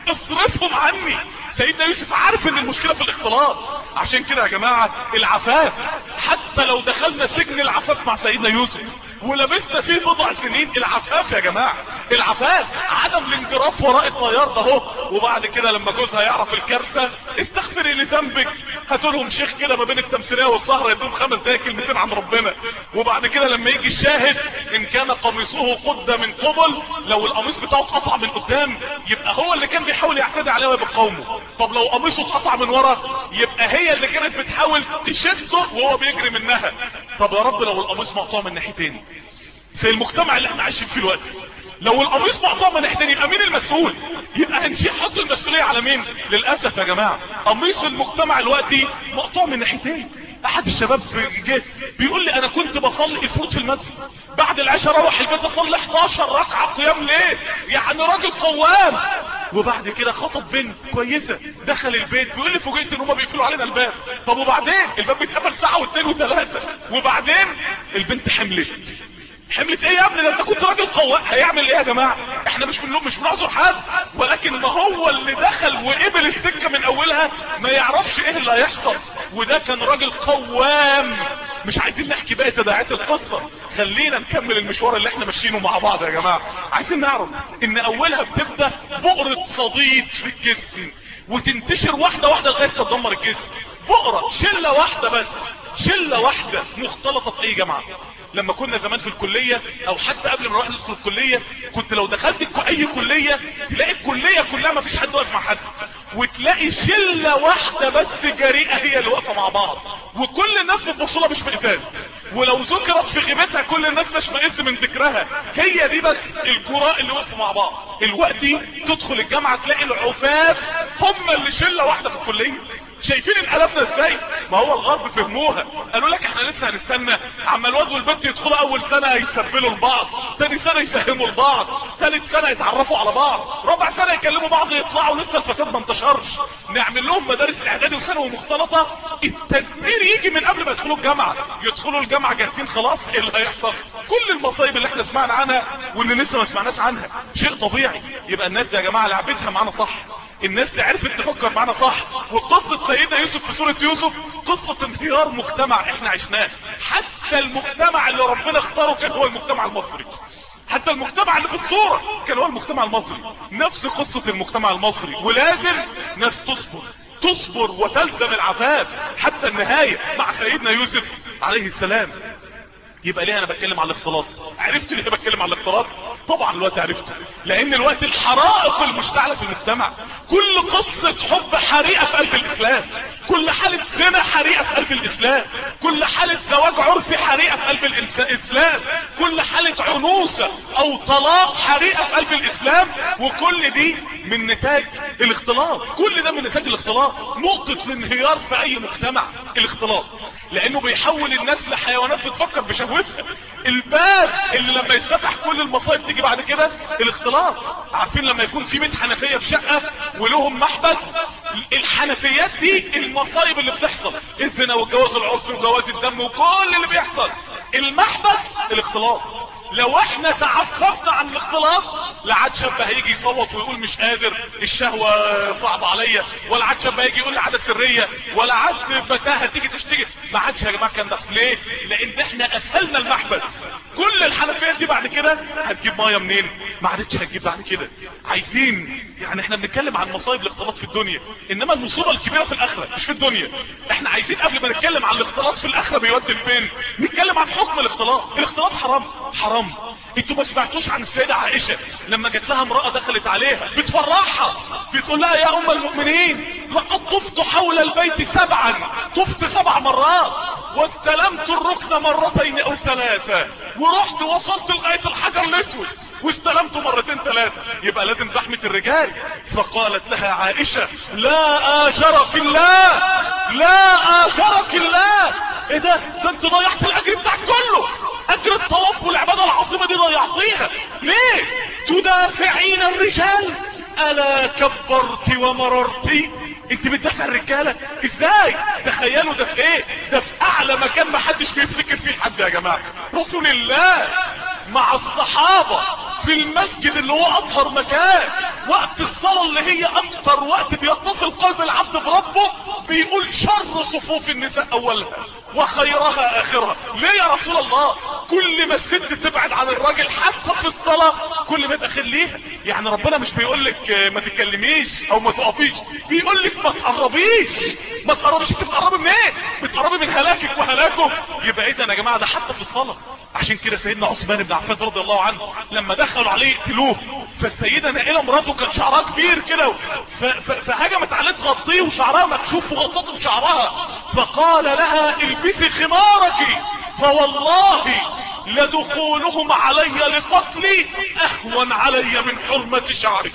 اصرفهم عني. سيدنا يوسف عارف إن المشكلة في الاختلاط. عشان كده يا جماعة العفاف حتى لو دخلنا سجن العفاف مع سيدنا يوسف ولبسنا فيه بضع سنين العفاف يا جماعة. العفاف عدم الانجراف وراء الطيار ده هو وبعد كده لما جوزها يعرف الكارثة استغفري لذنبك هاتولهم شيخ كده ما بين التمثيلية والسهرة يدوم خمس دقايق كلمتين عن ربنا. وبعد كده لما يجي الشاهد إن كان قميصه قد من قبل لو القميص بتاعه اتقطع من قدام يبقى هو اللي كان بيحاول يعتدي عليه ويقاومه طب لو قميصه اتقطع من ورا يبقى هي اللي كانت بتحاول تشده وهو بيجري منها. طب يا رب لو القميص مقطوع من ناحيتين زي المجتمع اللي إحنا عايشين فيه الوقت لو القميص مقطوع ناحيتين يبقى مين المسؤول؟ يبقى هنشيل حط المسؤولية على مين؟ للأسف يا جماعة. قميص المجتمع الوقتي مقطوع من ناحيتين. أحد الشباب جه بيقول لي أنا كنت بصلي الفروض في المسجد. بعد العشاء أروح البيت أصلي 11 ركعة قيام ليل. يعني راجل قوام. وبعد كده خطب بنت كويسة دخل البيت. بيقول لي فوجئت إن هم بيقفلوا علينا الباب. طب وبعدين؟ الباب بيتقفل ساعة واثنين وثلاثه وبعدين؟ البنت حملت. حملت إيه يا ابني؟ ده أنت كنت راجل قوام هيعمل إيه يا جماعة؟ إحنا مش بنلوم مش بنعذر حد. ولكن ما هو اللي دخل وقبل السكة من أولها ما يعرفش إيه اللي هيحصل. وده كان راجل قوام. مش عايزين نحكي بقى تداعيات القصة. خلينا نكمل المشوار اللي إحنا ماشيينه مع بعض يا جماعة. عايزين نعرف إن أولها بتبدأ بؤرة صديد في الجسم. وتنتشر واحدة واحدة لغاية ما تدمر الجسم. بؤرة شلة واحدة بس. شلة واحدة. مختلطة في اي جامعه لما كنا زمان في الكلية أو حتى قبل ما نروح ندخل الكلية كنت لو دخلت أي كلية تلاقي الكلية كلها ما فيش حد واقف مع حد. وتلاقي شلة واحدة بس جريئة هي اللي واقفة مع بعض. وكل الناس بتبص لها مش بإزاز ولو ذكرت في غيبتها كل الناس تشمئز من ذكرها. هي دي بس الجراء اللي وقفوا مع بعض. الوقت تدخل الجامعة تلاقي العفاف هم اللي شلة واحدة في الكلية. شايفين انقلبنا إزاي؟ ما هو الغرب فهموها. قالوا لك إحنا لسه هنستنى. عما الواد والبنت يدخلوا أول سنة يسبلوا لبعض تاني سنة يساهموا لبعض تالت سنة يتعرفوا على بعض ربع سنة يكلموا بعض يطلعوا لسه الفساد ما انتشرش. نعمل لهم مدارس اعدادي وثانوي مختلطة. التدمير يجي من قبل ما يدخلوا الجامعة. يدخلوا الجامعة جاهزين خلاص إيه اللي هيحصل؟ كل المصايب اللي إحنا سمعنا عنها واللي لسه ما سمعناش عنها شيء طبيعي. يبقى الناس يا جماعة لعبتها معانا صح. الناس اللي عرفت تفكر معانا صح. وقصة سيدنا يوسف في سورة يوسف قصة انهيار مجتمع إحنا عشناه. حتى المجتمع اللي ربنا اختاره كان هو المجتمع المصري. حتى المجتمع اللي في الصورة كان هو المجتمع المصري. نفس قصة المجتمع المصري. ولازم ناس تصبر. تصبر وتلزم العفاف حتى النهاية مع سيدنا يوسف عليه السلام. يبقى ليه أنا بتكلم على الاختلاط؟ عرفت ليه بتكلم على الاختلاط؟ طبعا الوقت عرفته لأن الوقت الحرائق المشتعلة في المجتمع. كل قصة حب حريقة في قلب الإسلام. كل حالة زنا حريقة في قلب الإسلام. كل حالة زواج عرفي حريقة في قلب الإسلام. كل حالة عنوسة أو طلاق حريقة في قلب الإسلام. وكل دي من نتاج الاختلاط. كل ده من نتاج الاختلاط. نقطة الانهيار في أي مجتمع الاختلاط. لأنه بيحول الناس لحيوانات بتفكر بشهوتها. الباب اللي لما يتفتح كل المصايب تيجي بعد كده؟ الاختلاط. عارفين لما يكون في بيت حنفية في شقة ولهم محبس؟ الحنفيات دي المصايب اللي بتحصل. الزنا والجواز العرفي وجواز الدم وكل اللي بيحصل. المحبس الاختلاط. لو إحنا تعففنا عن الاختلاط لا عاد شاب هيجي يصوت ويقول مش قادر الشهوة صعبة عليا ولا عاد شاب هيجي يقول لي عادة سرية ولا عاد فتاة هتيجي تشتكي. ما عادش يا جماعة كان نقص ليه؟ لأن إحنا قفلنا المحبس كل الحنفيات دي بعد كده هتجيب مية منين؟ ما عادتش هتجيب بعد كده. عايزين يعني إحنا بنتكلم عن مصايب الاختلاط في الدنيا. إنما المصيبة الكبيرة في الآخرة مش في الدنيا. إحنا عايزين قبل ما نتكلم عن الاختلاط في الآخرة بيودي لفين؟ نتكلم عن حكم الاختلاط. الاختلاط حرام. حرام. أنتوا ما سمعتوش عن السيدة عائشة؟ لما جات لها امرأة دخلت عليها بتفرحها بتقول لها يا أم المؤمنين لقد طفت حول البيت سبعا. طفت سبع مرات. واستلمت الركن مرتين أو ثلاثة. ورحت وصلت لغاية الحجر الأسود. واستلمته مرتين ثلاثة. يبقى لازم زحمة الرجال. فقالت لها عائشة لا آجرك الله. لا آجرك الله. إيه ده؟ ده انت ضيعت الأجر بتاعك كله. أجر الطواف والعبادة العظيمة دي ضيعتيها ليه تدافعين الرجال؟ ألا كبرت ومررت؟ انت بتدافع الرجالة؟ إزاي؟ تخيلوا ده في إيه؟ ده في أعلى مكان ما حدش بيفتكر فيه حد يا جماعة. رسول الله مع الصحابة في المسجد اللي هو أطهر مكان. وقت الصلاة اللي هي أكتر وقت بيتصل قلب العبد بربه بيقول شر صفوف النساء أولها. وخيرها آخرها. ليه يا رسول الله؟ كل ما الست تبعد عن الراجل حتى في الصلاة كل ما خير ليها يعني ربنا مش بيقول لك ما تتكلميش أو ما تقفيش. بيقول لك ما تقربيش. ما تقربيش. أنت بتقربي منين بتقربي من هلاكك وهلاكه. يبقى إذا يا جماعة ده حتى في الصلاة. عشان كده سيدنا عثمان بن عفان رضي الله عنه لما دخلوا عليه يقتلوه فالسيدة نائلة مراته كان شعرها كبير كده. فهجمت عليه تغطيه وشعرها مكشوف وغطته بشعرها. فقال لها البسي خمارك فوالله لدخولهم علي لقتلي أهون علي من حرمة شعرك.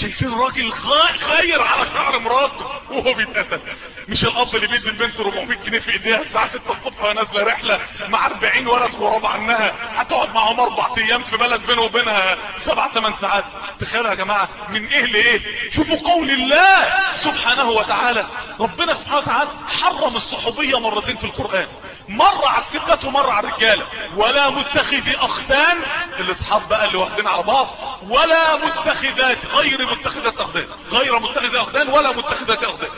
شايفين راجل خاير على شعر مراته وهو بيتقتل. مش الأب اللي بيدي البنت 400 جنيه في إيديها الساعة 6 الصبح وهي نازله رحلة مع 40 ولد غراب عنها. هتقعد معاهم أربع أيام في بلد بينه وبينها سبع ثمان ساعات. تخيلوا يا جماعة من إيه لإيه؟ شوفوا قول الله سبحانه وتعالى. ربنا سبحانه وتعالى حرم الصحوبية مرتين في القرآن. مرة على الستات ومرة على الرجالة. ولا متخذي اختان الإصحاب بقى اللي واخدين على بعض. ولا متخذات غير متخذات أخدان. غير متخذات أخدان ولا متخذات أخدان.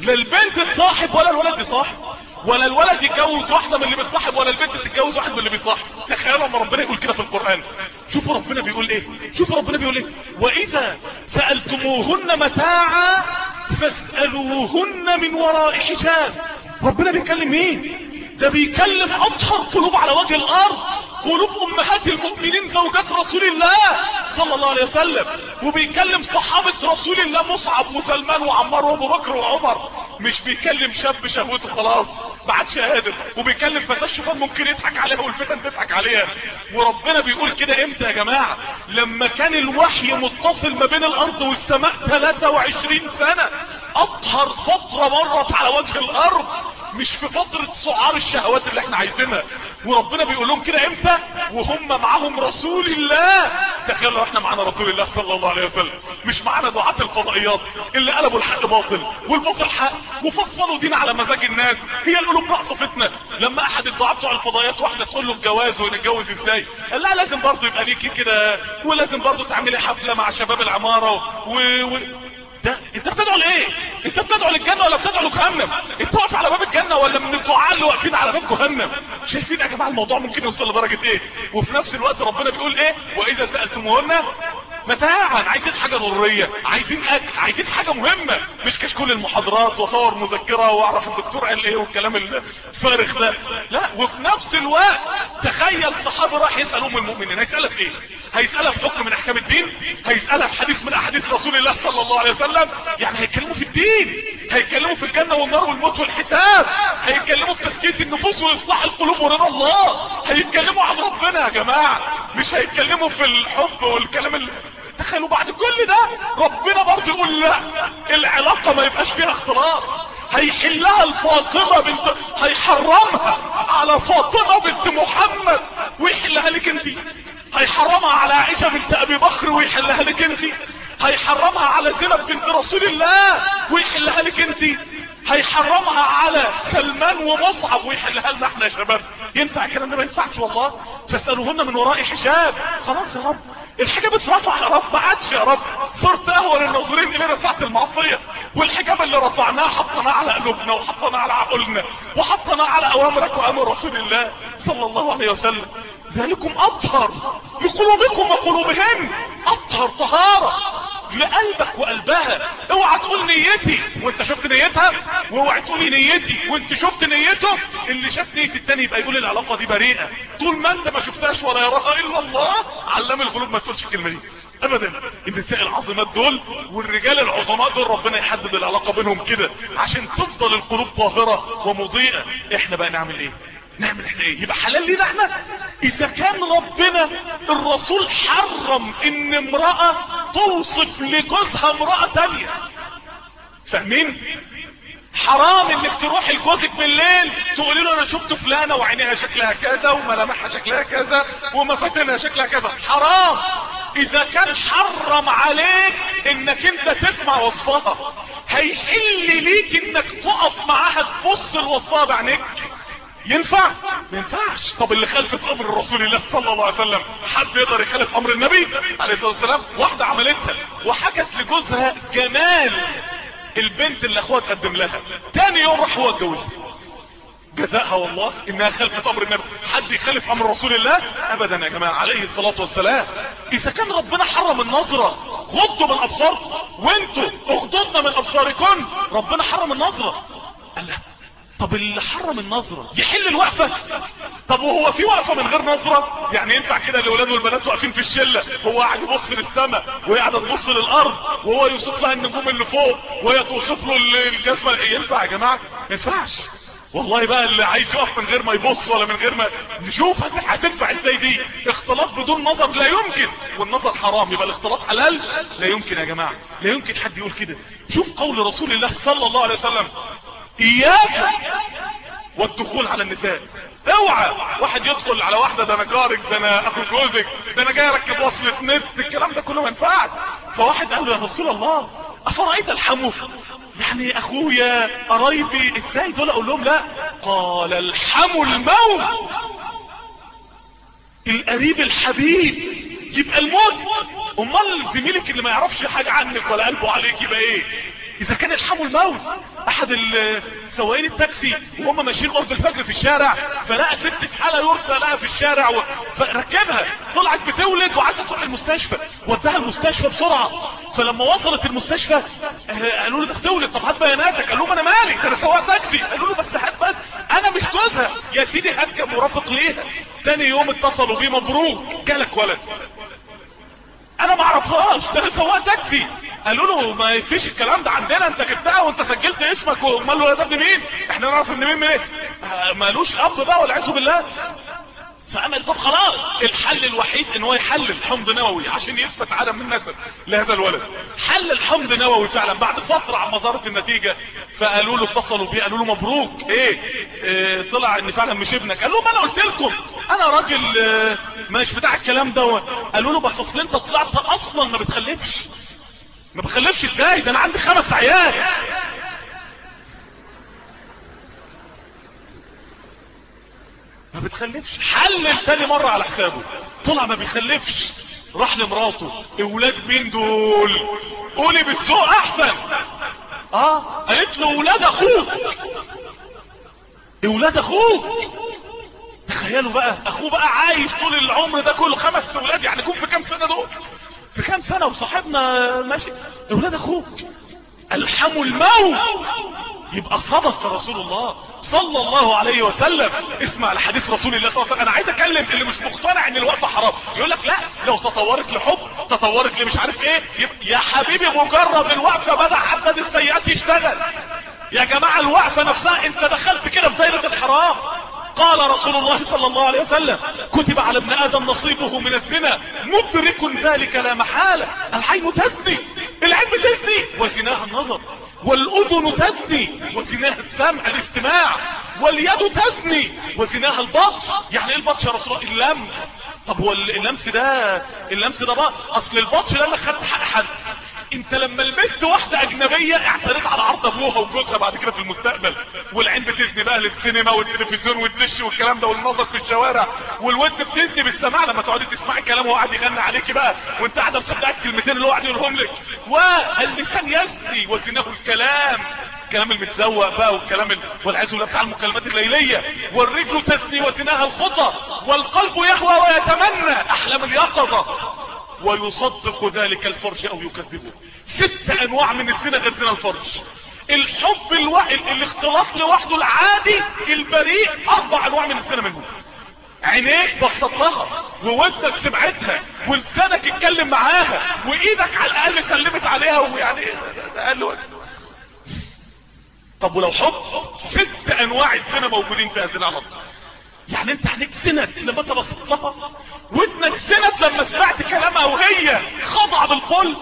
لا البنت تصاحب ولا الولد يصاحب. ولا الولد يتجوز واحدة من اللي بتصاحب ولا البنت تتجوز واحد من اللي بيصاحب. تخيلوا لما ربنا يقول كده في القرآن. شوفوا ربنا بيقول إيه. شوفوا ربنا بيقول إيه. وإذا سألتموهن متاعا فاسألوهن من وراء حجاب. ربنا بيكلم مين؟ ده بيكلم أطهر قلوب على وجه الأرض قلوب أمهات المؤمنين زوجات رسول الله صلى الله عليه وسلم وبيكلم صحابة رسول الله مصعب وسلمان وعمار وأبو بكر وعمر مش بيكلم شاب شهوته خلاص بعد شهادة وبيكلم فتاة الشيطان ممكن يضحك عليها والفتن تضحك عليها وربنا بيقول كده إمتى يا جماعة؟ لما كان الوحي متصل ما بين الأرض والسماء 23 سنة أطهر فترة مرت على وجه الأرض مش في فترة سعار الشهوات اللي إحنا عايزينها. وربنا بيقول لهم كده إمتى؟ وهم معاهم رسول الله. تخيلوا إحنا معانا رسول الله صلى الله عليه وسلم. مش معانا دعاة الفضائيات اللي قلبوا الحق باطل والباطل حق وفصلوا دين على مزاج الناس. هي القلوب ناقصه فتنه لما أحد الدعاة بتوع الفضائيات واحدة تقول له الجواز ونتجوز إزاي؟ قال لا لازم برضه يبقى ليكي كده ولازم برضه تعملي حفلة مع شباب العمارة و... و... ده انت بتدعو لإيه؟ انت بتدعو للجنة ولا بتدعو لجهنم انت واقف على باب الجنة ولا من الدعاء اللي واقفين على باب جهنم شايفين يا جماعة الموضوع ممكن يوصل لدرجة إيه؟ وفي نفس الوقت ربنا بيقول إيه؟ وإذا سألتموهن متاعا. عايزين حاجة ضرورية. عايزين أكل. عايزين حاجة مهمة. مش كشكول المحاضرات وصور مذكرة وأعرف الدكتور قال إيه والكلام الفارغ ده. لا وفي نفس الوقت تخيل صحابي راح يسأل أم المؤمنين. هيسألها في إيه؟ هيسألها في حكم من أحكام الدين؟ هيسألها في حديث من أحاديث رسول الله صلى الله عليه وسلم؟ يعني هيتكلموا في الدين. هيتكلموا في الجنة والنار والموت والحساب. هيتكلموا في تزكية النفوس وإصلاح القلوب ورضا الله. هيتكلموا عن ربنا يا جماعة. مش هيتكلموا في الحب والكلام تخيلوا بعد كل ده ربنا برضه يقول لا العلاقة ما يبقاش فيها اختلاط. هيحلها الفاطمة بنت هيحرمها على فاطمة بنت محمد ويحلها لك انت. هيحرمها على عائشة بنت أبي بكر ويحلها لك انت. هيحرمها على زينب بنت رسول الله ويحلها لك انت. هيحرمها على سلمان ومصعب ويحلها لنا إحنا يا شباب ينفع الكلام ده؟ ما ينفعش والله. فاسألوهن من وراء حجاب. خلاص يا رب. الحجاب اترفع يا رب. ما عادش يا رب. صرت أهون الناظرين إلينا ساعة المعصية. والحجاب اللي رفعناه حطيناه على قلوبنا وحطيناه على عقولنا وحطيناه على أوامرك واوامر رسول الله صلى الله عليه وسلم. ذلكم أطهر. لقلوبكم وقلوبهن أطهر طهارة. لقلبك وقلبها. اوعى تقول نيتي وانت شفت نيتها واوعى تقولي نيتي وانت شفت نيته. اللي شاف نية التاني يبقى يقول العلاقة دي بريئة. طول ما انت ما شفتهاش ولا يراها إلا الله علم القلوب ما تقولش الكلمة دي. ابدا النساء العظيمات دول والرجال العظماء دول ربنا يحدد العلاقة بينهم كده عشان تفضل القلوب طاهرة ومضيئة. إحنا بقى نعمل إيه؟ نعمل إحنا إيه؟ يبقى حلال لينا إحنا؟ إذا كان ربنا الرسول حرم إن امرأة توصف لجوزها امرأة تانية. فاهمين؟ حرام إنك تروح لجوزك بالليل تقولي له أنا شفت فلانة وعينيها شكلها كذا وملامحها شكلها كذا ومفاتنها شكلها كذا. حرام. إذا كان حرم عليك إنك أنت تسمع وصفها. هيحل ليك إنك تقف معاها تبص لوصفها بعينيك. ينفع؟ ما ينفعش. طب اللي خلفت أمر رسول الله صلى الله عليه وسلم حد يقدر يخالف أمر النبي عليه الصلاة والسلام؟ واحدة عملتها وحكت لجوزها جمال البنت اللي أخوها تقدم لها. تاني يوم راح هو اتجوزها. جزاءها والله إنها خلفت أمر النبي. حد يخالف أمر رسول الله؟ ابدا يا جماعة عليه الصلاة والسلام. إذا كان ربنا حرم النظرة غضوا من أبصاركم. وأنتوا اغضضنا من أبصاركم ربنا حرم النظرة. الله طب اللي حرم النظرة يحل الوقفة. طب وهو في وقفة من غير نظرة؟ يعني ينفع كده الأولاد والبنات واقفين في الشلة هو قاعد يبص للسماء وهي قاعدة تبص للأرض وهو يوصف لها النجوم اللي فوق وهي توصف له الجسمة ينفع يا جماعة؟ ما ينفعش. والله بقى اللي عايز يقف من غير ما يبص ولا من غير ما نشوف هتنفع إزاي دي؟ اختلاط بدون نظر لا يمكن. والنظر حرام يبقى الاختلاط حلال؟ لا يمكن يا جماعة. لا يمكن حد يقول كده. شوف قول رسول الله صلى الله عليه وسلم. إياك والدخول على النساء. اوعى واحد يدخل على واحدة ده أنا جارك ده أنا أخو جوزك ده أنا جاي أركب وصلة نت الكلام ده كله ما ينفعش. فواحد قال له يا رسول الله أفرأيت الحمو يعني أخويا قرايبي إزاي دول؟ أقول لهم لا. قال الحمو الموت. القريب الحبيب يبقى الموت. أمال زميلك اللي ما يعرفش حاجة عنك ولا قلبه عليك يبقى إيه؟ إذا كان الحمو الموت. أحد سواقين التاكسي وهم ماشيين قرب الفجر في الشارع فلقى ست في حالة يرثى لها في الشارع و... فركبها. طلعت بتولد وعايزة تروح المستشفى. وداها المستشفى بسرعة. فلما وصلت المستشفى قالوا له ده بتولد. طب هات بياناتك. قال لهم أنا مالي. ده أنا سواق تاكسي. قالوا له بس هات بس. أنا مش جوزها. يا سيدي هات كمرافق ليها تاني يوم اتصلوا بيه مبروك. جالك ولد. أنا ما أعرفهاش. ده سواق تاكسي. قالوا له ما فيش الكلام ده عندنا أنت جبتها وأنت سجلت اسمك وأمال ده ابن مين؟ إحنا نعرف ابن مين من إيه آه مالوش أب بقى والعياذ بالله. فعمل طب خلاص. الحل الوحيد إن هو يحلل حمض نووي عشان يثبت عدم النسب لهذا الولد. حل الحمض نووي فعلا. بعد فترة عما ظهرت النتيجة فقالوا له اتصلوا بيه قالوا له مبروك. إيه, إيه طلع إن فعلا مش ابنك. قال لهم أنا قلت لكم أنا راجل آه مش بتاع الكلام ده. قالوا له بس أصل أنت طلعت أصلا ما بتخلفش. ما بخلفش إزاي؟ ده أنا عندي خمس عيال. ما بتخلفش. حلل تاني مرة على حسابه. طلع ما بيخلفش. راح لمراته. أولاد مين دول؟ قولي بالذوق أحسن. آه. قالت له أولاد أخوك. أولاد أخوك؟ تخيلوا بقى. أخوه بقى عايش طول العمر ده كله. خمس أولاد يعني كون في كام سنة دول؟ في كام سنة وصاحبنا ماشي. أولاد أخوك. ألحموا الموت. يبقى صدق رسول الله صلى الله عليه وسلم. اسمع لحديث رسول الله صلى الله عليه وسلم. أنا عايز أكلم اللي مش مقتنع إن الوقفه حرام. يقول لك لا لو تطورت لحب تطورت لمش عارف إيه يا حبيبي مجرد الوقفة بدأ عدد السيئات يشتغل. يا جماعة الوقفة نفسها أنت دخلت كده في دايرة الحرام. قال رسول الله صلى الله عليه وسلم كتب على ابن آدم نصيبه من الزنا. مدرك ذلك لا محالة. العين تزني. العين تزني. وزناها النظر. والأذن تزني. وزناها السمع الاستماع. واليد تزني. وزناها البطش. يعني إيه البطش يا رسول الله؟ اللمس. طب هو اللمس ده اللمس ده بقى. أصل البطش ده اللي خدت حق حد. انت لما لبست واحدة أجنبية اعترض على عرض أبوها وجوزها بعد كده في المستقبل. والعين بتزني بقى للسينما والتلفزيون والدش والكلام ده والنظر في الشوارع والود بتزني بالسماع لما تقعدي تسمعي كلامه وقاعد يغني عليكي بقى وانت قاعدة مصدقه الكلمتين اللي هو قاعد يقولهم لك. واللسان يزني وزنه الكلام. الكلام المتزوق بقى والكلام ال... والعياذ بالله بتاع المكالمات الليلية. والرجل تزني وزناها الخطى والقلب يهوى ويتمنى أحلام اليقظة. ويصدق ذلك الفرج أو يكذبه. ست أنواع من الزنا غير زنا الفرج. الحب ألو... الاختلاط لوحده العادي البريء أربع أنواع من الزنا منهم. عينيك بصت لها وودك سمعتها ولسانك اتكلم معاها وإيدك على الأقل سلمت عليها ويعني أقل وقت. طب ولو حب؟ ست أنواع الزنا موجودين في هذه العرض يعني انت عينيك سنت لما انت بصيت لها ودنك سنت لما سمعت كلامها وهي خضع بالقول؟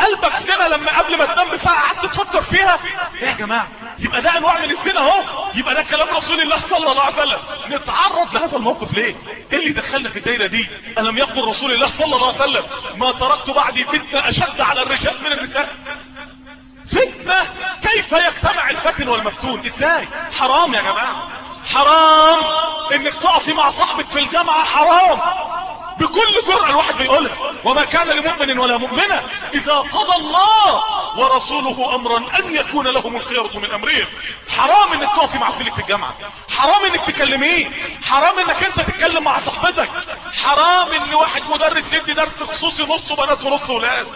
قلبك سنة لما قبل ما تنام بساعة قعدت تفكر فيها؟ إيه يا جماعة يبقى ده أنواع من السنة أهو. يبقى ده كلام رسول الله صلى الله عليه وسلم. نتعرض لهذا الموقف ليه؟ إيه اللي دخلنا في الدايرة دي؟ ألم يقل رسول الله صلى الله عليه وسلم ما تركت بعدي فتنة أشد على الرجال من النساء فتنة كيف يجتمع الفتن والمفتون؟ إزاي؟ حرام يا جماعة. حرام إنك تقفي مع صاحبك في الجامعة حرام. بكل جرعة الواحد بيقولها. وما كان لمؤمن ولا مؤمنة إذا قضى الله ورسوله أمرا أن يكون لهم الخيرة من أمرهم. حرام إنك تقفي مع زميلك في الجامعة. حرام إنك تكلميه. حرام إنك أنت تتكلم مع صاحبتك. حرام إن واحد مدرس يدي درس خصوصي نصه بنات ونص ولاد.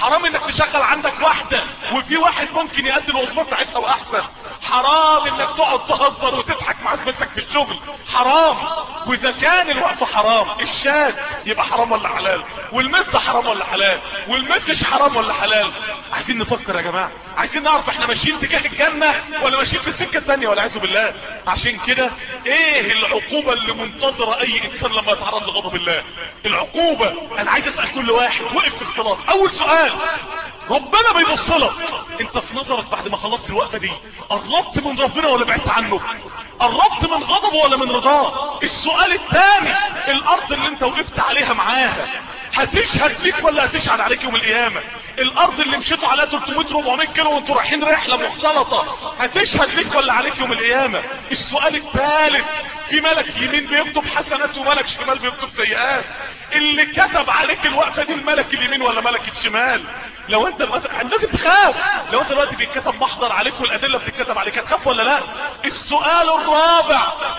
حرام إنك تشغل عندك واحدة وفي واحد ممكن يأدي الوظيفة بتاعتها وأحسن. حرام إنك تقعد تهزر وتضحك مع زميلتك في الشغل. حرام. وإذا كان الوقف حرام الشات يبقى حرام ولا حلال؟ والمس ده حرام ولا حلال؟ والمسش حرام ولا حلال؟ عايزين نفكر يا جماعة. عايزين نعرف إحنا ماشيين تجاه الجنة ولا ماشيين في السكة الثانية والعياذ بالله. عشان كده إيه العقوبة اللي منتظرة أي إنسان لما يتعرض لغضب الله؟ العقوبة. أنا عايز أسأل كل واحد وقف في اختلاط أول سؤال. ربنا بيبص لك انت في نظرك بعد ما خلصت الوقفة دي قربت من ربنا ولا بعدت عنه؟ قربت من غضبه ولا من رضاه السؤال الثاني الأرض اللي انت وقفت عليها معاها هتشهد فيك ولا هتشهد عليك يوم القيامة؟ الأرض اللي مشيتوا عليها 300 400 كيلو وانتوا رايحين رحلة مختلطة هتشهد فيك ولا عليك يوم القيامة؟ السؤال الثالث في ملك يمين بيكتب حسنات وملك شمال بيكتب سيئات. اللي كتب عليك الوقفة دي الملك اليمين ولا ملك الشمال؟ لو انت لازم تخاف لو انت دلوقتي بيتكتب محضر عليك والأدلة بتتكتب عليك هتخاف ولا لا؟ السؤال الرابع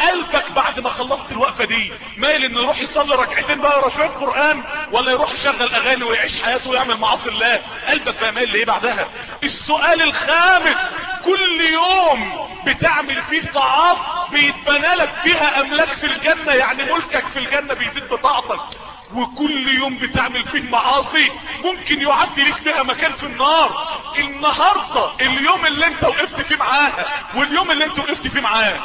قلبك بعد ما خلصت الوقفة دي مايل إنه يروح يصلي ركعتين بقى يقرا شوية قرآن ولا يروح يشغل أغاني ويعيش حياته ويعمل معاصي الله؟ قلبك بقى مايل لإيه بعدها؟ السؤال الخامس كل يوم بتعمل فيه طاعات بيتبنى لك بيها أملاك في الجنة يعني ملكك في الجنة بيزيد بطاعتك. وكل يوم بتعمل فيه معاصي ممكن يعدي ليك بها مكان في النار. النهاردة اليوم اللي انت وقفت فيه معاها واليوم اللي انت وقفت فيه معاه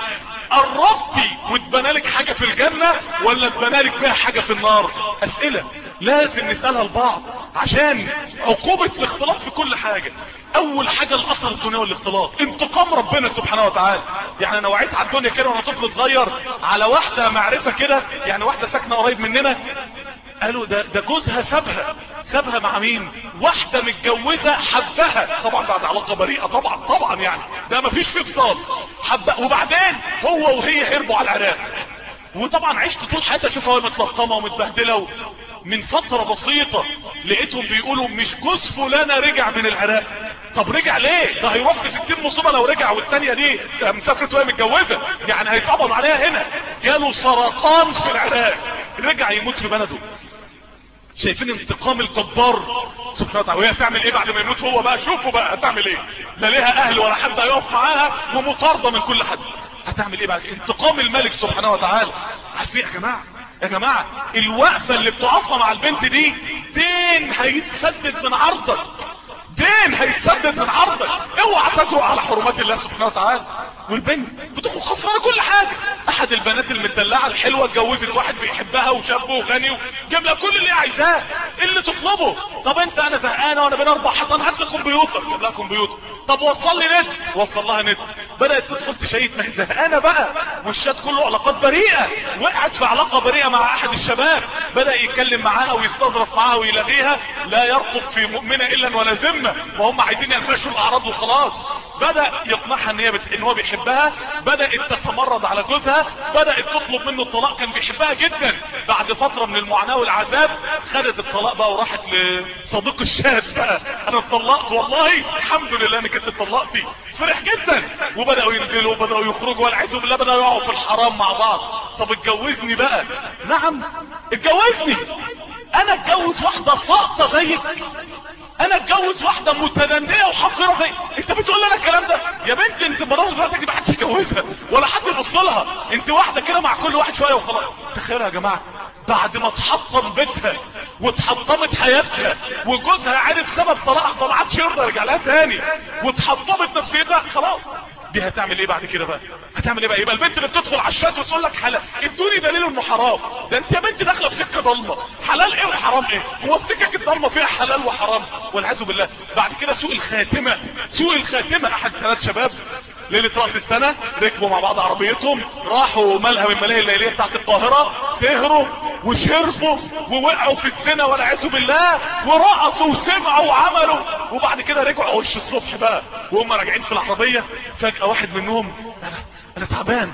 قربتي واتبنالك حاجة في الجنة ولا اتبنالك بها حاجة في النار؟ أسئلة لازم نسألها لبعض عشان عقوبة الاختلاط في كل حاجة. أول حاجة الأثر الدنيا والاختلاط. انتقام ربنا سبحانه وتعالى. يعني أنا وعيت على الدنيا كده وأنا طفل صغير على واحدة معرفة كده يعني واحدة ساكنة قريب مننا قالوا ده ده جوزها سابها. سابها مع مين؟ واحدة متجوزة حبها. طبعا بعد علاقة بريئة طبعا طبعا يعني. ده مفيش فيه فصال. حبها وبعدين هو وهي هربوا على العراق. وطبعا عشت طول حياتي اشوفها وهي متلطمه ومتبهدلة. من فترة بسيطة لقيتهم بيقولوا مش جوز فلانة رجع من العراق. طب رجع ليه؟ ده هيروح في ستين مصيبة لو رجع والتانية دي مسافرت وهي متجوزة. يعني هيتقبض عليها هنا. جاله سرطان في العراق. رجع يموت في بلده. شايفين انتقام الجبار؟ سبحانه وتعالى وهي هتعمل إيه بعد ما يموت هو بقى؟ شوفوا بقى هتعمل إيه. لا ليها أهل ولا حد هيقف معاها ومطاردة من كل حد. هتعمل إيه بعد انتقام الملك سبحانه وتعالى. عارفين يا جماعة؟ يا جماعة الوقفة اللي بتقفها مع البنت دي دين هيتسدد من عرضك. دين هيتسدد من عرضك. اوعى تجرؤ على حرمات الله سبحانه وتعالى. والبنت بتخرج خسرانه كل حاجة. أحد البنات المدلعة الحلوة اتجوزت واحد بيحبها وشاب وغني وجاب لها كل اللي عايزاه. اللي تطلبه. طب أنت أنا زهقانه وأنا بين أربع حيطان هات لي كمبيوتر. جاب لها كمبيوتر. طب وصل لي نت. وصل لها نت. بدأت تدخل تشيت. ما هي زهقانة بقى. والشات كله علاقات بريئة. وقعت في علاقة بريئة مع أحد الشباب. بدأ يتكلم معاها ويستظرف معاها ويلاقيها. لا يرقب في مؤمنة إلا ولا ذمة وهم عايزين ينفشوا الأعراض وخلاص. بدأ يقنعها إن هي بت... إن هو بيحبها بدأت تتمرد على جوزها بدأت تطلب منه الطلاق كان بيحبها جدا. بعد فترة من المعاناة والعذاب خدت الطلاق بقى وراحت لصديق الشاذ بقى. أنا اتطلقت والله الحمد لله انك انت اتطلقتي فرح جدا. وبدأوا ينزلوا وبدأوا يخرجوا والعياذ بالله بدأوا يقعوا في الحرام مع بعض. طب اتجوزني بقى. نعم اتجوزني. أنا اتجوز واحدة ساقطة زيك. أنا اتجوز واحدة متدنية وحقيرة زي انت بتقول لي أنا الكلام ده؟ يا بنت انت مرات دلوقتي دي ما حدش يتجوزها ولا حد يبص لها. انت واحدة كده مع كل واحد شوية وخلاص. تخيلوا يا جماعة بعد ما تحطم بيتها وتحطمت حياتها وجوزها عرف سبب طلاقها ما عادش يرضى يرجع لها تاني وتحطمت نفسيتها خلاص. دي هتعمل إيه بعد كده بقى؟ هتعمل إيه بقى؟ يبقى البنت اللي بتدخل على الشات وتقول لك حلال. ادوني دليل إنه حرام. ده أنت يا بنت داخلة في سكة ضلمة. حلال إيه وحرام إيه؟ هو السكك الضلمة فيها حلال وحرام. والعياذ بالله. بعد كده سوء الخاتمة. سوء الخاتمة. أحد ثلاث شباب ليلة رأس السنة ركبوا مع بعض عربيتهم راحوا ملهى من ملاهي الليلية بتاعت القاهرة سهروا وشربوا ووقعوا في الزنا والعياذ بالله ورقصوا وسمعوا وعملوا وبعد كده رجعوا وش الصبح بقى وهم راجعين في العربية فجأة واحد منهم أنا أنا تعبان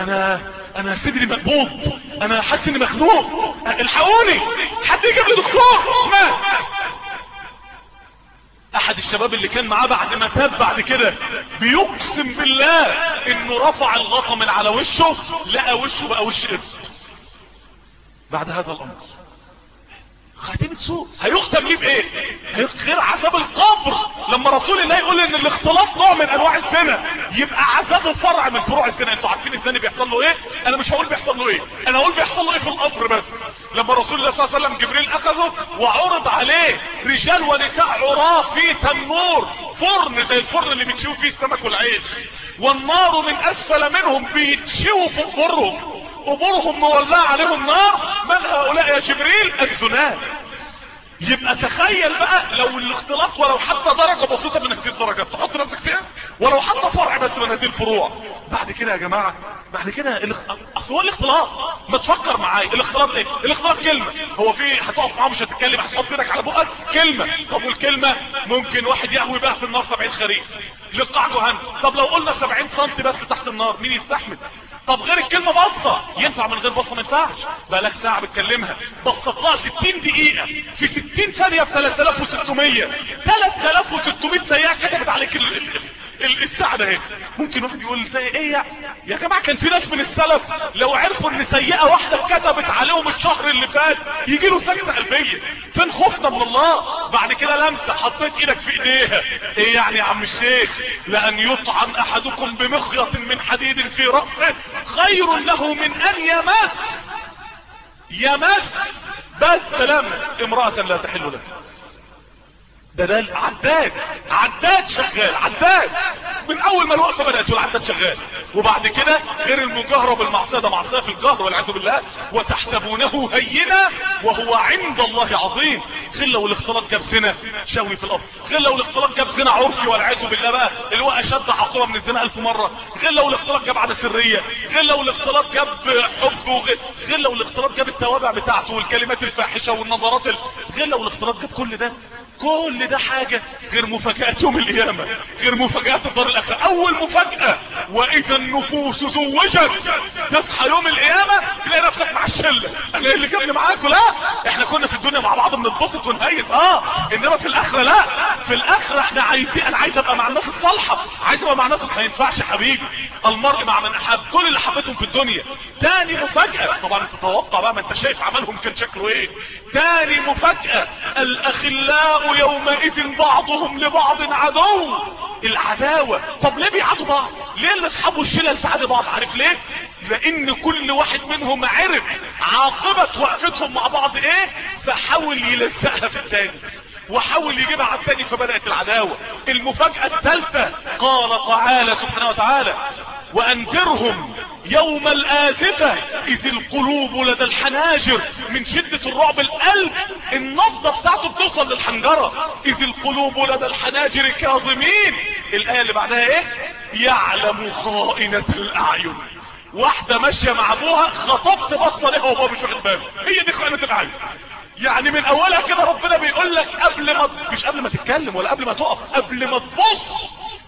أنا أنا صدري مقبوض أنا حاسس إني مخنوق الحقوني حد يجيب لي دكتور؟ مات. أحد الشباب اللي كان معاه بعد ما تاب بعد كده بيقسم بالله إنه رفع الغطا من على وشه لقى وشه بقى وش قرد بعد هذا الأمر خاتمة سوء. هيختم ليه بايه هيختم غير عذاب القبر. لما رسول الله يقول إن الاختلاط نوع من أنواع الزنا يبقى عذابه فرع من فروع الزنا. أنتوا عارفين الزنا بيحصل له إيه؟ أنا مش هقول بيحصل له إيه؟ أنا هقول بيحصل له إيه في القبر بس. لما رسول الله صلى الله عليه وسلم جبريل أخذه وعرض عليه رجال ونساء عراة في تنور فرن زي الفرن اللي بيتشوي فيه السمك والعيش. والنار من أسفل منهم بيتشووا في قبورهم قبورهم مولعة عليهم نار من هؤلاء يا جبريل؟ الزناد يبقى تخيل بقى لو الاختلاط ولو حتى درجة بسيطة من هذه الدرجات. تحط نفسك فيها؟ ولو حتى فرع بس من هذه الفروع. بعد كده يا جماعة بعد كده الاخ... أصل هو الاختلاط. ما تفكر معايا. الاختلاط إيه؟ الاختلاط كلمة. هو في هتقف معاه مش هتتكلم هتحط إيدك على بقك كلمة. طب والكلمة؟ ممكن واحد يهوي بها في النار 70 خريف. لقاع جهنم. طب لو قلنا 70 سم بس تحت النار مين يستحمل؟ طب غير الكلمة بصة. ينفع من غير بصة؟ ما ينفعش. بقالك ساعة بتكلمها. بصت لها 60 دقيقة. في 60 ثانية في 3600 3600 سيئة كتبت عليك ال... ال... ال... الساعة ده هي. ممكن واحد يقول ده إيه يا يا جماعة كان في ناس من السلف لو عرفوا إن سيئة واحدة كتبت عليهم الشهر اللي فات يجي له سكتة قلبية. فين خوفنا من الله؟ بعد كده لمسة حطيت إيدك في إيديها. إيه يعني يا عم الشيخ؟ لأن يطعن أحدكم بمخيط من حديد في رأسه خير له من أن يمس. يمس بس لمس. امرأة لا تحل له. ده عداد عداد شغال عداد. من أول ما الوقفة بدأت والعداد شغال. وبعد كده غير المجاهره بالمعصية ده معصية في الجهر والعياذ بالله. وتحسبونه هينا وهو عند الله عظيم. غير لو الاختلاط جاب زنا شوي في الأرض. غير لو الاختلاط جاب زنا عرفي والعياذ بالله بقى. اللي هو أشد عقوبة من الزنا ألف مرة. غير لو الاختلاط جاب عادة سرية. غير لو الاختلاط جاب حب وغير غير لو الاختلاط جاب التوابع بتاعته والكلمات الفاحشة والنظرات ال... غير لو الاختلاط جاب كل ده. كل ده حاجة غير مفاجأة يوم القيامة غير مفاجأة الدار الآخرة. أول مفاجأة وإذا النفوس زوجت تصحى يوم القيامة تلاقي نفسك مع الشلة. أنا اللي كان معاكم لا. إحنا كنا في الدنيا مع بعض بنتبسط ونهيس آه. إنما في الآخرة لا. في الآخرة إحنا عايزين أنا عايز أبقى مع الناس الصالحة. عايز أبقى مع الناس ما ينفعش حبيبي. المرء مع من أحب. كل اللي حبيتهم في الدنيا. تاني مفاجأة. طبعا تتوقع بقى ما أنت شايف عملهم كان شكله إيه. تاني مفاجأة. الأخلاء يومئذ بعضهم لبعض عدو. العداوة. طب ليه بيعادوا بعض؟ ليه الاصحاب والشلل تعادي بعض؟ عارف ليه؟ لأن كل واحد منهم عرف عاقبة وقفتهم مع بعض إيه؟ فحاول يلزقها في التاني. وحاول يجيبها على التاني فبدأت العداوة. المفاجأة الثالثة قال تعالى سبحانه وتعالى وأنذرهم يوم الآزفة إذ القلوب لدى الحناجر من شدة الرعب القلب النبضة بتاعته بتوصل للحنجرة. إذ القلوب لدى الحناجر كاظمين. الآية اللي بعدها إيه؟ يعلم خائنة الأعين. واحدة ماشية مع أبوها خطفت بصة لها وهو مش واخد باله. هي دي خائنة الأعين. يعني من أولها كده ربنا بيقول لك قبل ما مش قبل ما تتكلم ولا قبل ما تقف قبل ما تبص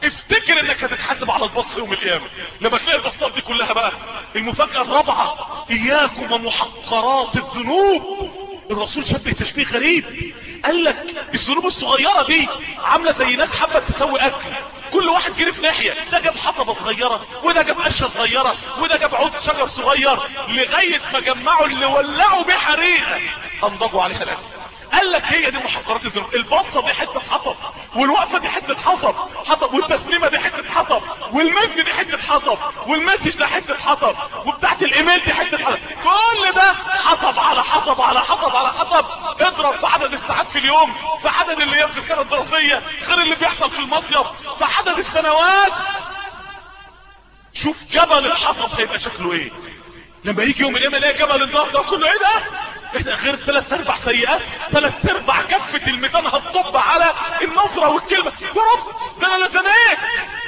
افتكر إنك هتتحاسب على البص يوم القيامة. لما تلاقي البصات دي كلها بقى المفاجأة الرابعة إياكم ومحقرات الذنوب. الرسول شبه تشبيه غريب. قال لك الذنوب الصغيرة دي عاملة زي ناس حابة تسوي أكل. كل واحد جري في ناحية. ده جاب حطبة صغيرة وده جاب قشة صغيرة وده جاب عود شجر صغير لغاية ما جمعوا اللي ولعوا بيه حريقة انضجوا عليها الأكل. قال لك هي دي محقرات الذنوب البصة دي حتة حطب والوقفة دي حتة حطب حطب والتسليمة دي حتة حطب. والمسجد دي حتة حطب. والمسج ده حتة حطب. وبتاعت الإيميل دي حتة حطب. كل ده حطب على حطب على حطب على حطب. اضرب في عدد الساعات في اليوم في عدد الأيام في السنة الدراسية غير اللي بيحصل في المصيف في عدد السنوات. شوف جبل الحطب هيبقى شكله إيه. لما يجي يوم القيامة يلاقي جبل النار ده كله إيه ده؟ غير ثلاث ارباع سيئات ثلاث ارباع كفة الميزان هتطب على النظرة والكلمة. يا رب ده أنا لا زنيت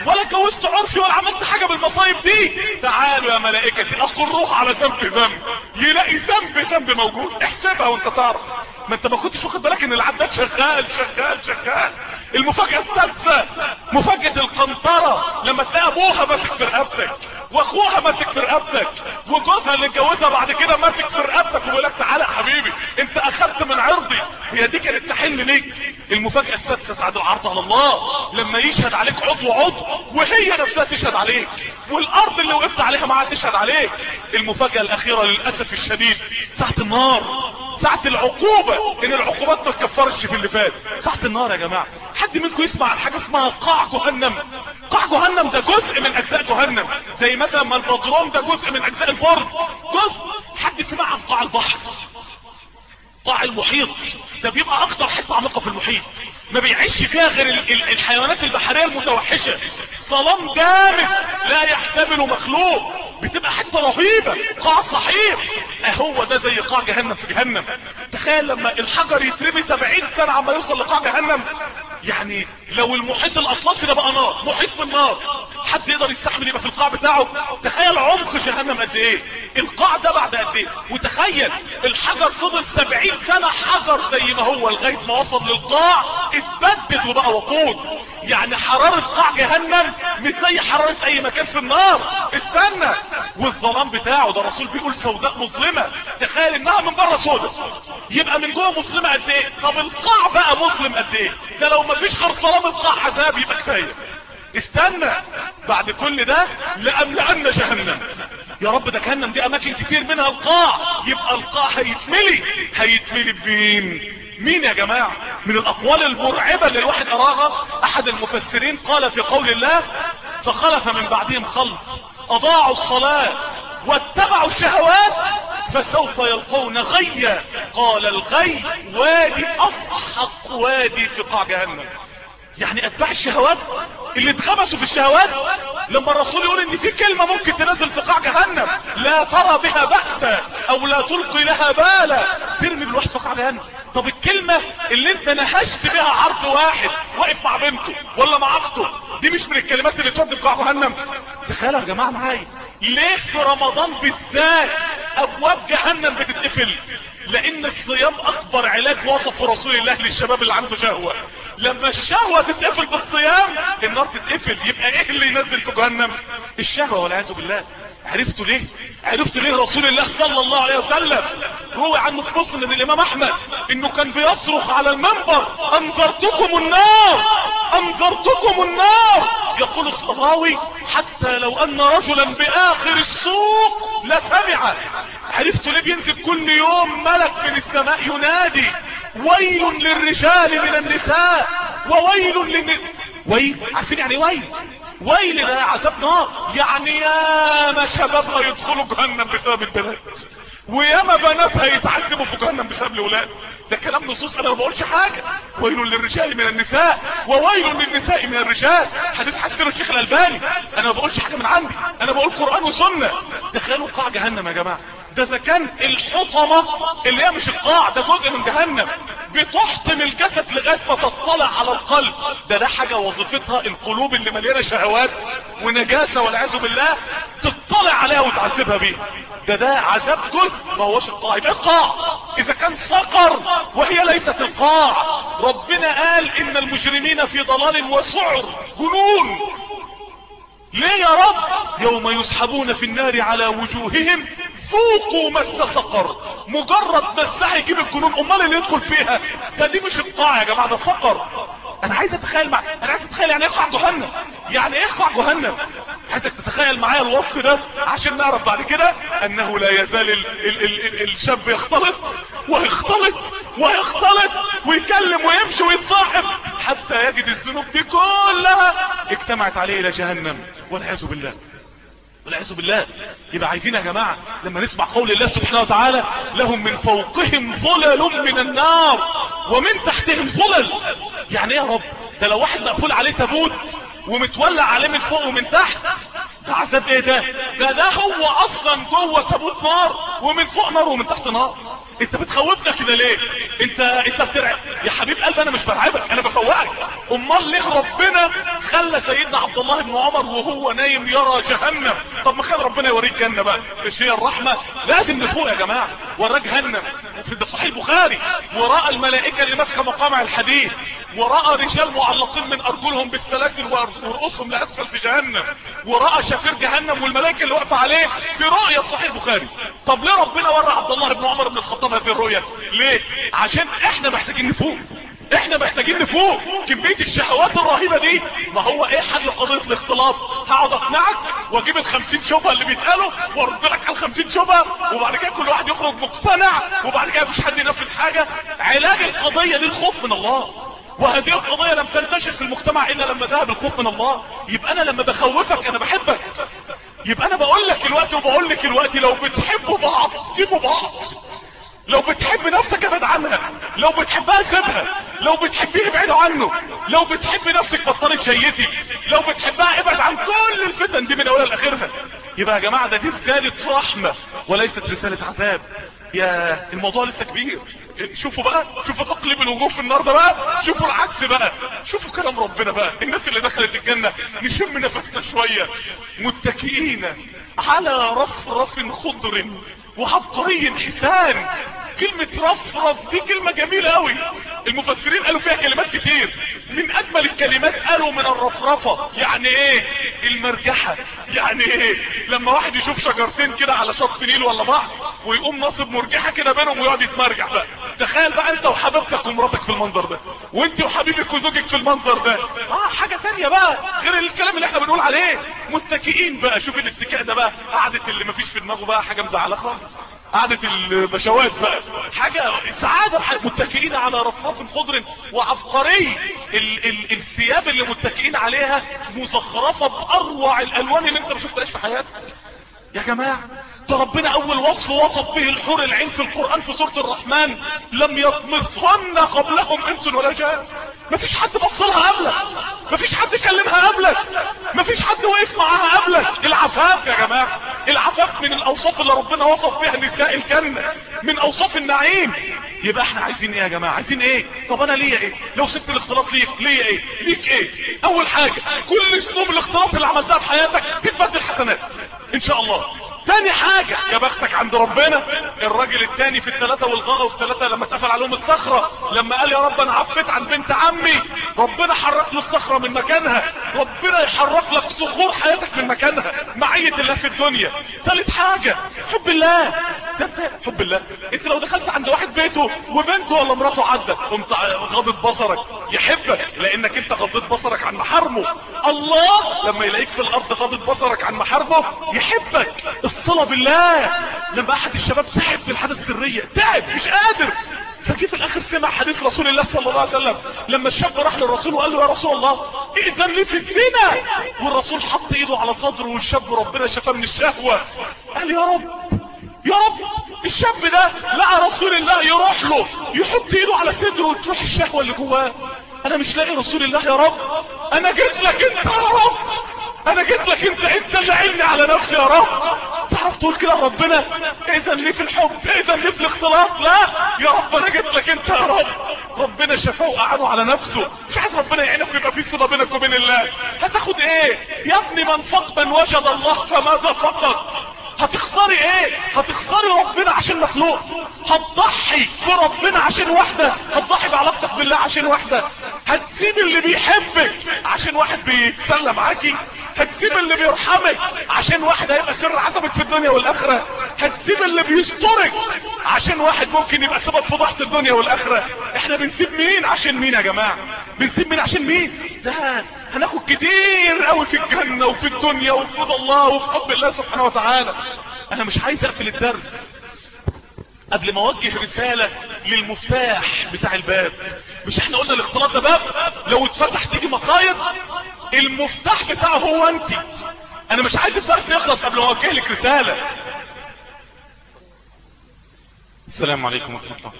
ولا كوست عرفي ولا عملت حاجة بالمصايب دي. تعالوا يا ملائكتي اقروه على ذنب ذنب. يلاقي ذنب ذنب موجود. احسبها وأنت تعرف. ما أنت ما كنتش واخد بالك إن العداد شغال شغال شغال. المفاجأة السادسة مفاجأة القنطرة. لما تلاقي أبوها ماسك في رقبتك. واخوها ماسك في رقبتك وجوزها اللي اتجوزها بعد كده ماسك في رقبتك وبيقول لك تعالى يا حبيبي انت اخدت من عرضي. هي دي كانت تحل ليك. المفاجأة السادسة سعد العرض على الله لما يشهد عليك عضو عضو وهي نفسها تشهد عليك والأرض اللي وقفت عليها معاها تشهد عليك. المفاجأة الأخيرة للأسف الشديد ساعة النار ساعة العقوبة إن العقوبات ما تكفرش في اللي فات. ساعة النار يا جماعة حد منكم يسمع عن حاجة اسمها قاع جهنم؟ قاع جهنم ده جزء من أجزاء جهنم زي مثلا ما البدروم ده جزء من أجزاء البرد جزء حد سمع عن قاع البحر. قاع المحيط. ده بيبقى أكتر حتة عميقة في المحيط. ما بيعيش فيها غير ال ال الحيوانات البحرية المتوحشة. صلام دامس لا يحتمل مخلوق. بتبقى حتة رهيبة. قاع صحيح. اهو ده زي قاع جهنم في جهنم. تخيل لما الحجر يترمي 70 سنة عما يوصل لقاع جهنم. يعني لو المحيط الأطلسي ده بقى نار محيط من نار حد يقدر يستحمل يبقى في القاع بتاعه؟ تخيل عمق جهنم قد إيه؟ القاع ده بعد قد إيه؟ وتخيل الحجر فضل 70 سنة حجر زي ما هو لغاية ما وصل للقاع. اتبدد وبقى وقود. يعني حرارة قاع جهنم مش زي حرارة أي مكان في النار. استنى. والظلام بتاعه ده الرسول بيقول سوداء مظلمة. تخيل إنها من بره سوداء يبقى من جوه مسلمة قد إيه؟ طب القاع بقى مسلم قد إيه؟ ده لو مفيش غير صلام القاع عذاب يبقى كفاية. استنى. بعد كل ده لأملأن جهنم. يا رب ده جهنم دي أماكن كتير منها القاع. يبقى القاع هيتملي. هيتملي بمين؟ مين يا جماعة؟ من الأقوال المرعبة اللي الواحد أراها أحد المفسرين قال في قول الله فخلف من بعدهم خلف أضاعوا الصلاة واتبعوا الشهوات فسوف يلقون غيا. قال الغي وادي اصحق وادي في قاع جهنم. يعني أتباع الشهوات اللي اتخبسوا في الشهوات لما الرسول يقول إن في كلمة ممكن تنزل في قاع جهنم لا ترى بها بأسا أو لا تلقي لها بالا. ترمي بالواحد في قاع جهنم. طب الكلمة اللي انت نهشت بها عرض واحد واقف مع بنته ولا مع أخته دي مش من الكلمات اللي تودي في قاع جهنم. تخيلوا يا جماعة معايا ليه في رمضان بالذات أبواب جهنم بتتقفل؟ لأن الصيام أكبر علاج وصفه رسول الله للشباب اللي عنده شهوة. لما الشهوة تتقفل بالصيام النار تتقفل يبقى إيه اللي ينزل في جهنم؟ الشهوة والعياذ بالله. عرفتوا ليه؟ عرفتوا ليه رسول الله صلى الله عليه وسلم؟ روي عنه في من الإمام أحمد إنه كان بيصرخ على المنبر أنذرتكم النار أنذرتكم النار. يقول الصراوي حتى لو أن رجلا بآخر السوق لسمع. عرفتوا ليه بينزل كل يوم ملك من السماء ينادي؟ ويل للرجال من النساء وويل للن... ويل عارفين يعني ويل؟ ويل ده عذاب نار يعني ياما شباب هيدخلوا جهنم بسبب البنات وياما بنات هيتعذبوا في جهنم بسبب الأولاد. ده كلام نصوص أنا ما بقولش حاجة. ويل للرجال من النساء وويل للنساء من الرجال. حديث حسن الشيخ الألباني. أنا ما بقولش حاجة من عندي أنا بقول قرآن وسنة. تخيلوا قاع جهنم يا جماعة. ده إذا كان الحطمة اللي هي مش القاع ده جزء من جهنم. بتحطم الجسد لغاية ما تطلع على القلب. ده ده حاجة وظيفتها القلوب اللي مليانة شهوات ونجاسة والعياذ بالله تطلع عليها وتعذبها بيها. ده ده عذاب جزء ما هوش القاع. يبقى القاع. إذا كان سقر وهي ليست القاع. ربنا قال إن المجرمين في ضلال وسعر. جنون. ليه يا رب؟ يوم يسحبون في النار على وجوههم ذوقوا مس سقر. مجرد مسها يجيب الجنون أمال اللي يدخل فيها؟ ده دي مش القاع يا جماعة ده سقر. أنا عايز أتخيل مع أنا عايز أتخيل يعني قاع جهنم. يعني قاع جهنم. عايزك تتخيل معايا الوصف ده عشان نعرف بعد كده أنه لا يزال ال ال ال ال الشاب يختلط ويختلط ويختلط ويكلم ويمشي ويتصاحب حتى يجد الذنوب دي كلها اجتمعت عليه إلى جهنم والعياذ بالله. والعياذ بالله. يبقى عايزين يا جماعة لما نسمع قول الله سبحانه وتعالى لهم من فوقهم ظلل من النار ومن تحتهم ظلل. يعني إيه يا رب؟ ده لو واحد مقفول عليه تابوت ومتولع عليه من فوق ومن تحت ده عذاب إيه ده؟ ده ده هو أصلا جوه تابوت نار ومن فوق نار ومن تحت نار. انت بتخوفنا كده ليه؟ انت انت بترعب. يا حبيب قلبي أنا مش برعبك أنا بفوقك. امال ليه ربنا خلى سيدنا عبد الله بن عمر وهو نايم يرى جهنم؟ طب ما كان ربنا يوريك جنة بقى. مش هي الرحمة؟ لازم نفوق يا جماعة. وراه جهنم. ده صحيح البخاري وراء الملائكة اللي ماسكة مقامع الحديد وراء رجال معلقين من أرجلهم بالسلاسل ورؤوسهم لاسفل في جهنم. وراء شفير جهنم والملائكة اللي واقفة عليه في رؤية في صحيح البخاري. طب ليه ربنا ورى عبد الله بن عمر بن الخطاب هذه الرؤية؟ ليه؟ عشان إحنا محتاجين نفوق. إحنا محتاجين نفوق. كمية الشهوات الرهيبة دي. ما هو إيه حل قضية الاختلاط؟ هقعد اقنعك واجيب الخمسين شبهة اللي بيتقالوا وارد لك على الخمسين شبهة وبعد كده كل واحد يخرج مقتنع وبعد كده مفيش حد ينفذ حاجة. علاج القضية دي الخوف من الله. وهذه القضية لم تنتشر في المجتمع إلا لما ذهب الخوف من الله. يبقى أنا لما بخوفك أنا بحبك. يبقى أنا بقول لك الوقت وبقول لك الوقت. لو بتحبوا بعض سيبوا بعض. لو بتحب نفسك ابعد عنها. لو بتحبها سيبها. لو بتحبيه ابعدوا عنه. لو بتحب نفسك بطلي تشيتي لو بتحبها ابعد عن كل الفتن دي من أولها لآخرها. يبقى يا جماعة ده دي رسالة رحمة وليست رسالة عذاب. يا الموضوع لسه كبير. شوفوا بقى. شوفوا تقلب الوجوه في النار ده بقى. شوفوا العكس بقى. شوفوا كلام ربنا بقى. الناس اللي دخلت الجنة نشم نفسنا شوية. متكئين على رفرف خضر. وعبقري حسان. كلمة رفرف دي كلمة جميلة قوي المفسرين قالوا فيها كلمات كتير. من أجمل الكلمات قالوا من الرفرفة. يعني إيه؟ المرجحة. يعني إيه؟ لما واحد يشوف شجرتين كده على شط نيل ولا بحر ويقوم ناصب مرجحة كده بينهم ويقعد يتمرجح بقى. تخيل بقى أنت وحبيبتك ومراتك في المنظر ده. وأنت وحبيبك وزوجك في المنظر ده. آه حاجة تانية بقى. غير الكلام اللي إحنا بنقول عليه. متكئين بقى. شوف الاتكاء ده بقى. قعدة اللي مفيش في دماغه بقى. حاجة مزعلة خالص. قعدة البشوات بقى. حاجة سعادة. متكئين على رفرف خضر وعبقري. ال ال الثياب اللي متكئين عليها مزخرفة بأروع الألوان اللي انت ما شفتهاش في حياتك. يا جماعة ده ربنا أول وصف وصف به الحور العين في القرآن في سورة الرحمن. لم يطمثهن قبلهم إنس ولا جان. مفيش حد بصلها قبلك. مفيش حد كلمها قبلك. مفيش حد وقف معاها قبلك. العفاف يا جماعة العفاف من الأوصاف اللي ربنا وصف بها نساء الجنة. من أوصاف النعيم. يبقى إحنا عايزين إيه يا جماعة؟ عايزين إيه؟ طب أنا ليا إيه؟ لو سبت الاختلاط ليك ليا إيه؟ ليك إيه؟ أول حاجة كل اسلوب الاختلاط اللي عملتها في حياتك تتبدل حسنات. إن شاء الله. تاني حاجة. يا بختك عند ربنا الراجل التاني في الثلاثة والغاء وفي الثلاثة لما اتقفل عليهم الصخرة لما قال يا رب أنا عفيت عن بنت عمي ربنا حرك له الصخرة من مكانها ربنا يحرك لك صخور حياتك من مكانها معية الله في الدنيا. ثالث حاجة حب الله. حب الله. انت لو دخلت عند واحد بيته وبنته ولا مراته عدت قمت غضت بصرك يحبك لأنك انت غضيت بصرك عن محارمه. الله لما يلاقيك في الأرض غضت بصرك عن محارمه يحبك. الصلة بالله. لما أحد الشباب تعب في الحدث السرية. تعب مش قادر. فجي في الآخر سمع حديث رسول الله صلى الله عليه وسلم. لما الشاب راح للرسول وقال له يا رسول الله ائذن لي في الزنا. والرسول حط إيده على صدره والشاب ربنا شفاه من الشهوة. قال يا رب يا رب الشاب ده لقى رسول الله يروح له. يحط إيده على صدره وتروح الشهوة اللي جواه. أنا مش لاقي رسول الله يا رب. أنا جيت لك أنت يا رب. أنا جيت لك انت أنت اللي عيني على نفسي يا رب. تعرف تقول كده ربنا؟ اذا ليه في الحب اذا ليه في الاختلاط. لا. يا رب أنا جيت لك أنت يا رب. ربنا شفاه وقعده على نفسه. مش عايز ربنا يعينك ويبقى في صلة بينك وبين الله. هتاخد إيه؟ يا ابني من فقد من وجد الله فماذا فقد؟ هتخسري إيه؟ هتخسري ربنا عشان مخلوق. هتضحي بربنا عشان واحدة هتضحي بعلاقتك بالله عشان واحدة هتسيب اللي بيحبك عشان واحد بيتسلى معاكي. هتسيب اللي بيرحمك عشان واحد هيبقى سر عزمك في الدنيا والآخرة. هتسيب اللي بيسترك عشان واحد ممكن يبقى سبب فضحة الدنيا والآخرة. إحنا بنسيب مين عشان مين يا جماعة؟ بنسيب مين عشان مين؟ ده هناخد كتير قوي في الجنة وفي الدنيا وفي رضا الله وفي حب الله سبحانه وتعالى. أنا مش عايز أقفل الدرس. قبل ما أوجه رسالة للمفتاح بتاع الباب. مش إحنا قلنا الاختلاط ده باب؟ لو اتفتح تيجي مصايب؟ المفتاح بتاعه هو أنت. أنا مش عايز الدرس يخلص قبل ما أوجه لك رسالة. السلام عليكم ورحمة الله.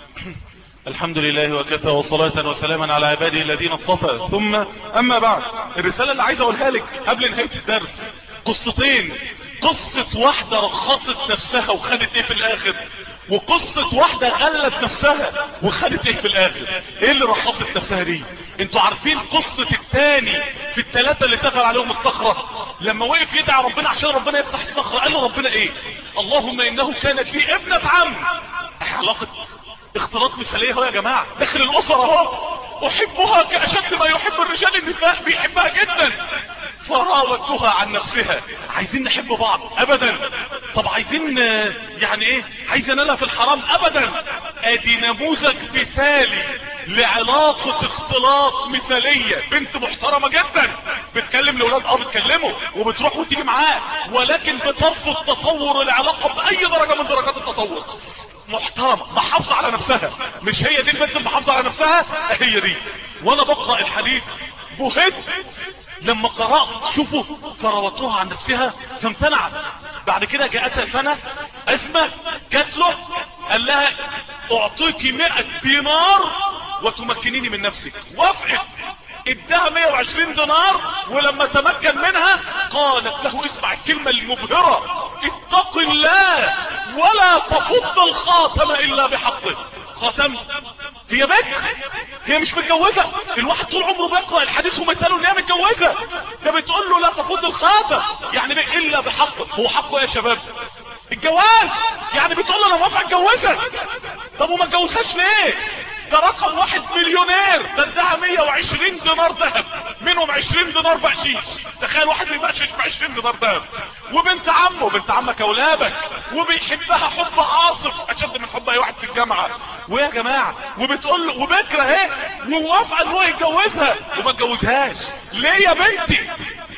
الحمد لله وكفى وصلاة وسلاما على عباده الذين اصطفى. ثم أما بعد الرسالة اللي عايز أقولها لك قبل نهاية الدرس. قصتين. قصة واحدة رخصت نفسها وخدت إيه في الآخر؟ وقصة واحدة غلت نفسها وخدت إيه في الآخر؟ إيه اللي رخصت نفسها دي؟ أنتوا عارفين قصة التاني في التلاتة اللي اتفل عليهم الصخرة؟ لما وقف يدعي ربنا عشان ربنا يفتح الصخرة قال له ربنا إيه؟ اللهم إنه كانت لي ابنة عم. علاقة اختلاط مثالية اهو يا جماعة. داخل الأسرة أهو. أحبها كأشد ما يحب الرجال النساء. بيحبها جدا. فراودتها عن نفسها. عايزين نحب بعض. ابدا. طب عايزين يعني إيه؟ عايز انالها في الحرام. ابدا. أدي نموذج مثالي لعلاقة اختلاط مثالية. بنت محترمة جدا. بتكلم الاولاد آه بتكلموا وبتروح وتيجي معاه. ولكن بترفض تطور العلاقة بأي درجة من درجات التطور. محترمة محافظة على نفسها. مش هي دي البنت المحافظة على نفسها؟ هي دي. وأنا بقرأ الحديث بهت لما قرأت شوفوا كروتوها عن نفسها فامتنعت. بعد كده جاءتها سنة اسمه جات له قال لها اعطيك مئة دينار وتمكنيني من نفسك. وافقت. ادها 120 دينار ولما تمكن منها قالت له اسمع الكلمة المبهرة اتق الله ولا تفض الخاتم إلا بحقه. خاتم هي بكر هي مش متجوزة؟ الواحد طول عمره بيقرأ الحديث ومتقاله إن هي متجوزة. ده بتقول له لا تفض الخاتم يعني بك إلا بحقه. هو حقه يا شباب؟ الجواز يعني بتقول له أنا موافق اتجوزك طب وما اتجوزهاش ليه؟ ده رقم واحد مليونير. ده ادها 120 دينار ذهب. منهم 20 دينار بقشيش تخيل واحد بيبقشش ب 20 دينار ذهب. وبنت عمه بنت عمك أولادك وبيحبها حب عاصف. أشد من حب أي واحد في الجامعة. ويا جماعة وبتقول له وبكرة اهي وموافقة إن هو يتجوزها. وما اتجوزهاش. ليه يا بنتي؟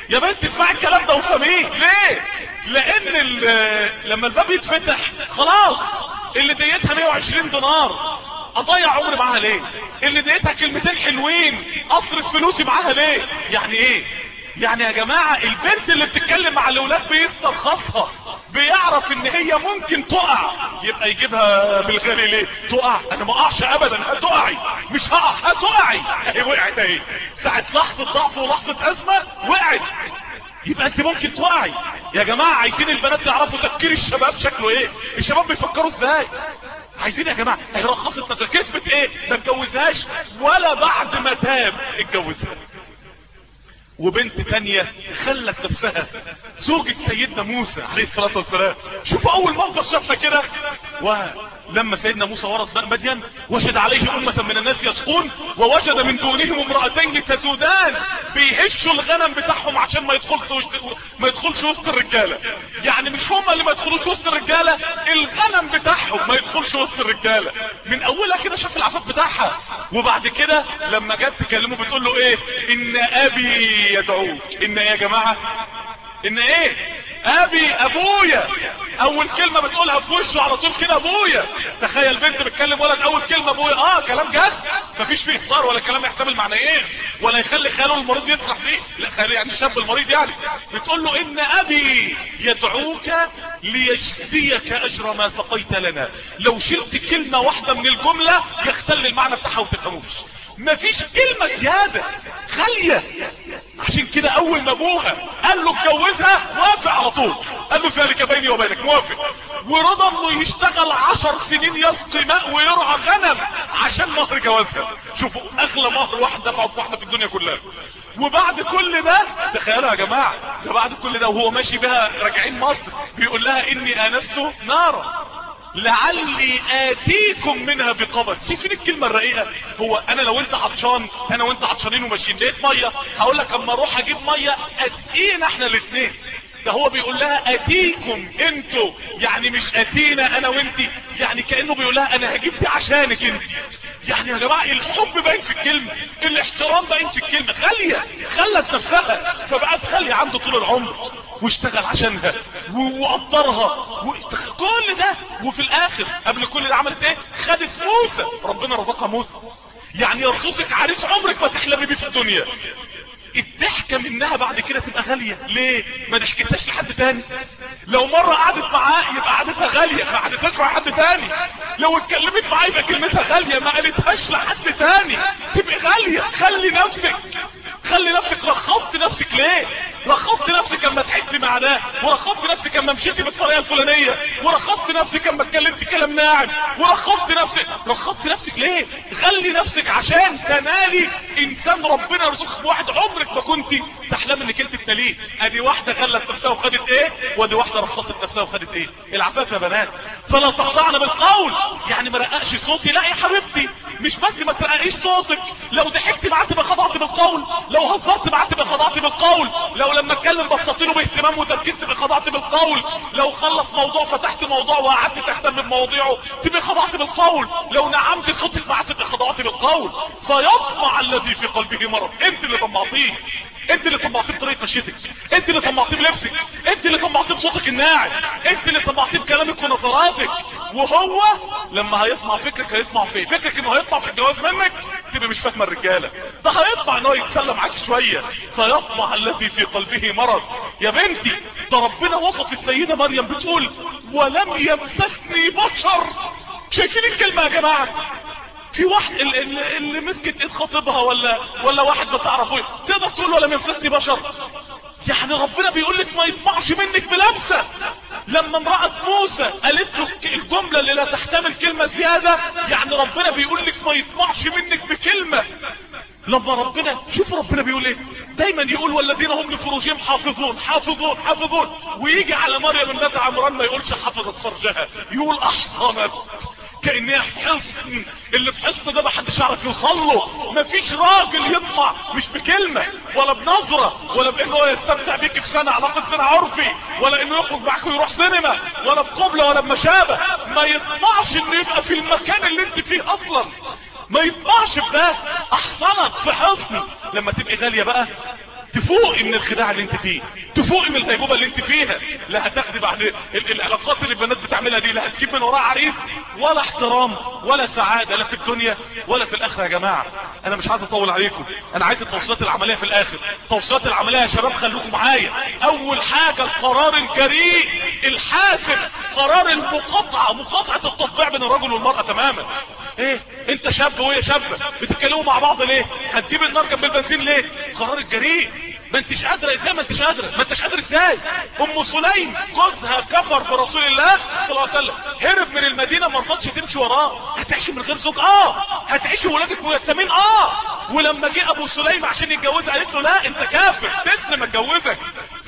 يا بنتي اسمعي الكلام ده وافهميه. ليه؟ لأن لما الباب يتفتح خلاص اللي ديتها 120 دينار. أضيع عمري معاها ليه؟ اللي ديتها كلمتين حلوين أصرف فلوسي معاها ليه؟ يعني إيه؟ يعني يا جماعة البنت اللي بتتكلم مع الأولاد بيسترخصها بيعرف إن هي ممكن تقع. يبقى يجيبها بالغالي ليه؟ تقع. أنا ما أقعش ابدا هتقعي. مش هقع هتقعي. اهي وقعت أهي. ساعة لحظة ضعف ولحظة أزمة وقعت. يبقى أنت ممكن تقعي. يا جماعة عايزين البنات يعرفوا تفكير الشباب شكله إيه؟ الشباب بيفكروا إزاي؟ عايزين يا جماعة هي رخصت نفسها كسبت إيه؟ ما اتجوزهاش ولا بعد ما تاب اتجوزها. وبنت تانية خلت نفسها زوجة سيدنا موسى عليه الصلاة والسلام. شوفوا أول منظر شافها كده. ولما سيدنا موسى ورد مدين وجد عليه أمة من الناس يسقون ووجد من دونهم امرأتين تسودان بيهشوا الغنم بتاعهم عشان ما يدخلش ما يدخلش وسط الرجالة. يعني مش هم اللي ما يدخلوش وسط الرجالة الغنم بتاعهم ما يدخلش وسط الرجالة. من اولها كده شاف العفاف بتاعها. وبعد كده لما جت تكلمه بتقول له إيه؟ إن أبي يدعوك. إن يا جماعة؟ إن إيه؟ أبي أبويا. أول كلمة بتقولها في وشه على طول كده أبويا. تخيل بنت بتكلم ولد أول كلمة أبويا. آه كلام جد. مفيش فيه هزار ولا كلام يحتمل معنيين ولا يخلي خاله المريض يسرح بيه. لا خالي يعني الشاب المريض يعني. بتقول له إن أبي يدعوك ليجزيك أجر ما سقيت لنا. لو شلت كلمة واحدة من الجملة يختل المعنى بتاعها وتفهموش مفيش كلمة زيادة. خالية. عشان كده أول ما أبوها قال له اتجوزها وافق على طول. قال له ذلك بيني وبينك موافق. ورضى إنه يشتغل عشر سنين يسقي ماء ويرعى غنم عشان مهر جوازها. شوفوا أغلى مهر واحد دفعه في واحدة في الدنيا كلها. وبعد كل ده تخيلوا يا جماعة ده بعد كل ده وهو ماشي بها راجعين مصر بيقول لها إني آنست نارا. لعلي آتيكم منها بقبس. شايفين الكلمة الرقيقة. هو أنا لو أنت عطشان أنا وأنت عطشانين وماشيين لقيت مية هقول لك أما أروح أجيب مية أسقينا إحنا الاثنين ده هو بيقول لها أتيكم أنتوا. يعني مش أتينا أنا وأنتي. يعني كأنه بيقول لها أنا هجيب دي عشانك أنتي. يعني يا جماعة الحب باين في الكلمة. الاحترام باين في الكلمة. غالية. خلت نفسها. فبقت غالية عنده طول العمر. واشتغل عشانها. وقدرها. كل ده. وفي الآخر قبل كل ده عملت إيه؟ خدت موسى. ربنا رزقها موسى. يعني يرزقك عريس عمرك ما تحلمي بيه في الدنيا. الضحكة منها بعد كده تبقى غالية. ليه؟ ما ضحكتهاش لحد تاني. لو مرة قعدت معاه يبقى قعدتها غالية ما قعدتهاش مع حد تاني. لو اتكلمت معاه يبقى كلمتها غالية ما قالتهاش لحد تاني. تبقى غالية. خلي نفسك. خلي نفسك رخصت نفسك ليه؟ رخصت نفسك اما ضحكت مع ده ورخصت نفسك اما مشيتي بالطريقة الفلانية ورخصت نفسك اما اتكلمت كلام ناعم ورخصت نفسك رخصت نفسك ليه؟ خلي نفسك عشان تنالي انسان ربنا يرزقك بواحد عمرك ما كنت تحلم انك انت تناليه. ادي واحدة غلت نفسها وخدت إيه؟ وادي واحدة رخصت نفسها وخدت إيه؟ العفاف يا بنات. فلا تخضعن بالقول. يعني ما رققش صوتي. لا يا حبيبتي مش بس ما ترققيش صوتك. لو ضحكت معاه تبقى خضعت بالقول. لو هزرت معاه تبقى خضعت بالقول لو لما اتكلم له باهتمام وتركيز تبقى خضعت بالقول لو خلص موضوع فتحت موضوع وقعدت تهتم بمواضيعه تبقى خضعت بالقول. لو نعمت صوتك معاه تبقى خضعت بالقول. فيطمع الذي في قلبه مرض. انت اللي طمعتيه. انت اللي طمعتيه بطريقة مشيتك انت اللي طمعتيه بلبسك انت اللي طمعتيه بصوتك الناعم. انت اللي طمعتيه بكلامك ونظراتك. وهو لما هيطمع فكرك هيطمع في فكرك إنه هيطمع في الجواز منك تبقى مش فاهمة الرجالة. ده هيطمع انه يتسلى معاك شوية. فيطمع الذي في قلبه مرض. يا بنتي ده ربنا وصف السيدة مريم بتقول ولم يمسسني بشر. شايفين الكلمة يا جماعة؟ في واحد اللي, اللي مسكت ايد خطيبها ولا ولا واحد ما تعرفوش. تقدر تقول ولا يمسسني بشر. يعني ربنا بيقول لك ما يطمعش منك بلمسة. لما امرأة موسى قالت له الجملة اللي لا تحتمل كلمة زيادة يعني ربنا بيقول لك ما يطمعش منك بكلمة. لما ربنا شوف ربنا بيقول إيه؟ دايما يقول والذين هم لفروجهم حافظون حافظون حافظون. ويجي على مريم النبي عمران ما يقولش حفظت فرجها. يقول أحصنت. كانها حصن. اللي في حصن ده محدش يعرف يوصل له مفيش راجل يطمع مش بكلمة ولا بنظرة ولا بإنه يستمتع بيك في سنة علاقة زنا عرفي ولا إنه يخرج معاك ويروح سينما ولا بقبلة ولا بمشابه. ما يطمعش إنه يبقى في المكان اللي أنت فيه أصلا. ما يطمعش بده احصنك في حصن. لما تبقي غالية بقى تفوقي من الخداع اللي انت فيه تفوقي من الغيبوبه اللي انت فيها. لا هتاخدي بعد ال- العلاقات اللي البنات بتعملها دي لا هتجيب من وراها عريس ولا احترام ولا سعادة لا في الدنيا ولا في الآخرة يا جماعة. أنا مش عايز أطول عليكم. أنا عايز التوصيات العملية في الآخر. التوصيات العملية يا شباب خليكم معايا. أول حاجة القرار الجريء الحاسم قرار المقاطعة. مقاطعة التطبيع بين الرجل والمرأة تماما. إيه؟ أنت شاب وهي شابة. بتتكلموا مع بعض ليه؟ هتجيب النار جنب البنزين ليه؟ قرار الجريء. ما انتش قادرة إزاي ما انتش قادرة؟ ما انتش قادر إزاي؟ أم سليم جوزها كفر برسول الله صلى الله عليه وسلم. هرب من المدينة ما رضتش تمشي وراه هتعيشي من غير زوج؟ آه. هتعيشي ولادك ميتمين؟ آه. ولما جه أبو سليم عشان يتجوزها قالت له لا أنت كافر. تسلم اتجوزك.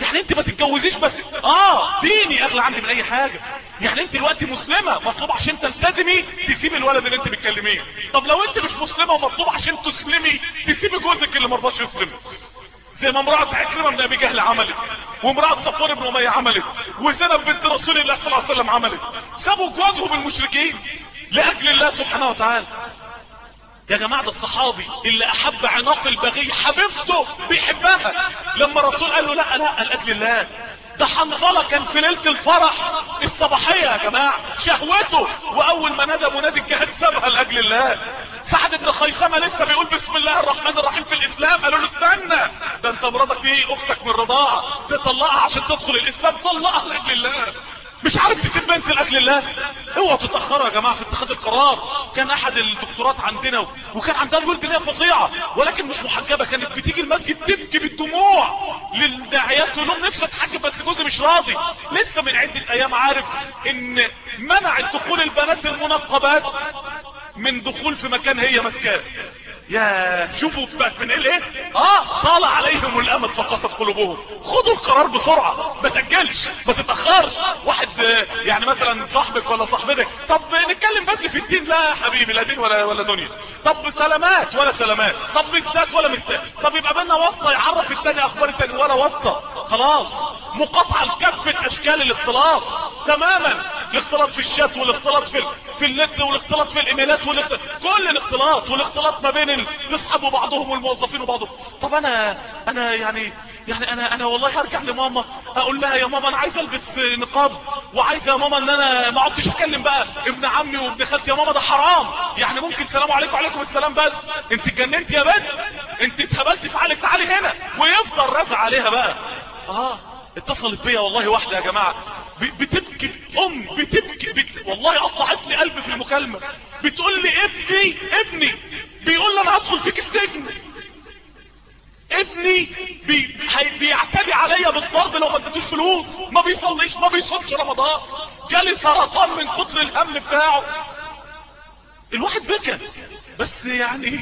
يعني أنت ما تتجوزيش بس؟ آه. ديني أغلى عندي من أي حاجة. يعني أنت دلوقتي مسلمة مطلوب عشان تلتزمي تسيب الولد اللي أنت بتكلميه. طب لو أنت مش مسلمة ومطلوب عشان تسلمي تسيبي جوزك اللي ما رضاش يسلم. زي ما امرأة عكرمة بن أبي جهل عملت وامرأة صفوان بن أمية عملت وزينب بنت رسول الله صلى الله عليه وسلم عملت. سابوا جوازهم المشركين لأجل الله سبحانه وتعالى. يا جماعة ده الصحابي اللي أحب عناق البغي حبيبته بيحبها. لما الرسول قال له لا لا لأجل الله. ده حنظلة كان في ليلة الفرح الصباحية يا جماعة. شهوته وأول ما نادى منادي الجهاد سابها لأجل الله. سعد بن خيثمة لسه بيقول بسم الله الرحمن الرحيم في الإسلام. قالوا له استنى. ده انت مراتك دي أختك من الرضاعة تطلقها عشان تدخل الإسلام. طلقها لأجل الله. مش عارف تسيب بنت الأكل الله؟ اوعوا تتاخروا يا جماعة في اتخاذ القرار. كان أحد الدكتورات عندنا وكان عندها الولد هي فظيعة ولكن مش محجبة كانت بتيجي المسجد تبكي بالدموع. للداعيات تقول لهم نفسي اتحجب بس جوزي مش راضي. لسه من عدة أيام عارف إن منع دخول البنات المنقبات من دخول في مكان هي ماسكاه. يا شوفوا بقت من إيه؟ آه. طال عليهم الأمد فقست قلوبهم. خدوا القرار بسرعة ما تأجلش ما تتأخرش. واحد يعني مثلا صاحبك ولا صاحبتك طب نتكلم بس في الدين. لا يا حبيبي لا دين ولا ولا دنيا. طب سلامات ولا سلامات؟ طب مستات ولا مستات طب يبقى بينا واسطة يعرف التاني أخبار التاني ولا واسطة. خلاص. مقاطعة لكافة أشكال الاختلاط تماما. الاختلاط في الشات والاختلاط في في النت والاختلاط في الإيميلات والاختلاط كل الاختلاط والاختلاط ما بين الاصحاب وبعضهم والموظفين وبعضهم طب أنا أنا يعني يعني أنا أنا والله هرجع لماما أقول لها يا ماما أنا عايز ألبس نقاب وعايزه يا ماما إن أنا ما اقعدش اتكلم بقى ابن عمي وابن خالتي. يا ماما ده حرام. يعني ممكن سلام عليكم وعليكم السلام بس. أنت اتجننت يا بنت. أنت اتهبلت في عقلك تعالي هنا. ويفضل رزع عليها بقى. آه اتصلت بيا والله واحدة يا جماعة. بتبكي ام بتبكي بت... والله قطعت لي قلبي في المكالمة. بتقول لي ابني ابني. بيقول لي أنا هدخل فيك السجن. ابني بي... بيعتدي عليا بالضرب لو ما اديتوش فلوس. ما بيصليش ما بيصومش رمضان. جالي سرطان من كتر الهم بتاعه. الواحد بكى. بس يعني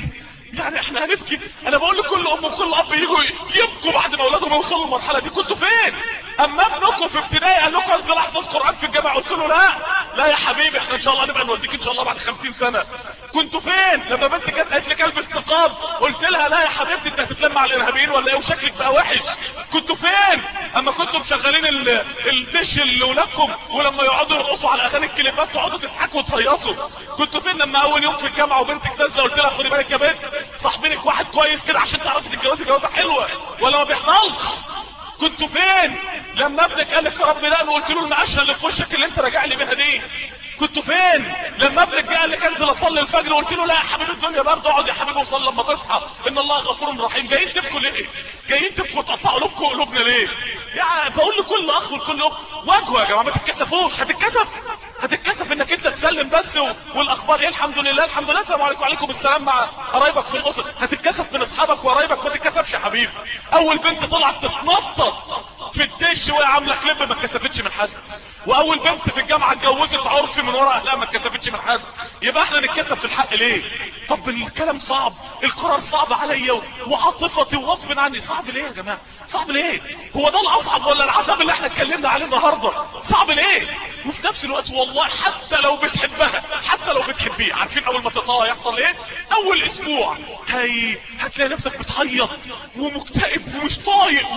يعني إحنا هنبكي. أنا بقول لكل أم وكل أب يجوا يبكوا بعد ما أولادهم يوصلوا المرحله دي. كنتوا فين؟ أما ابنكم في ابتدائي قال لكم انزل احفظ قرآن في الجامعة قلت له لا. لا يا حبيبي إحنا إن شاء الله نبقى نوديك إن شاء الله بعد 50 سنة. كنتوا فين؟ لما بنتي جت قالت لك البس نقاب قلت لها لا يا حبيبتي أنت هتتلم مع الإرهابيين ولا إيه؟ وشكلك بقى وحش. كنتوا فين؟ أما كنتوا مشغلين الدش لاولادكم ولما يقعدوا يرقصوا على أغاني الكليبات تقعدوا تضحكوا وتهيصوا. كنتوا فين؟ لما أول يوم في الجامعة وبنتك نازلة قلت لها خدي بالك يا بنت صاحبينك واحد كويس كده عشان تعرفي تتجوزي جوازة حلوة. ولا ما بيحصلش. كنتوا فين؟ لما ابنك قال لك يا رب ده أنا قلت له المقشه اللي في وشك اللي انت راجع لي بيها دي. كنتوا فين؟ لما ابنك قال لك انزل اصلي الفجر قلت له لا يا حبيبي الدنيا برضه اقعد يا حبيبي وصلي لما تصحى. ان الله غفور رحيم. جايين تبكوا ليه؟ جايين تبكوا تقطعوا قلوبكم قلوبنا ليه؟ يعني بقول لكل اخ وكل اخت واجهوا يا جماعة ما تتكسفوش. هتتكسف؟ هتتكسف انك انت تسلم بس و... والاخبار إيه؟ الحمد لله الحمد لله. السلام عليكم. وعليكم السلام مع قرايبك في الاسر. هتتكسف من اصحابك وقرايبك؟ ما تتكسفش يا حبيبي اول بنت طلعت تتنطط في الدش وهي عاملة كليب ما اتكسفتش من حد. وأول بنت في الجامعة اتجوزت عرفي من ورا أهلها ما اتكسفتش من حد يبقى إحنا نتكسف في الحق ليه؟ طب الكلام صعب القرار صعب عليا وعاطفتي وغصب عني. صعب ليه يا جماعة؟ صعب ليه؟ هو ده الأصعب ولا العذاب اللي إحنا اتكلمنا عليه النهارده؟ صعب ليه؟ وفي نفس الوقت والله حتى لو بتحبها حتى لو بتحبيه. عارفين أول ما تطلع يحصل إيه؟ أول أسبوع. هي هتلاقي نفسك بتعيط ومكتئب ومش طايق.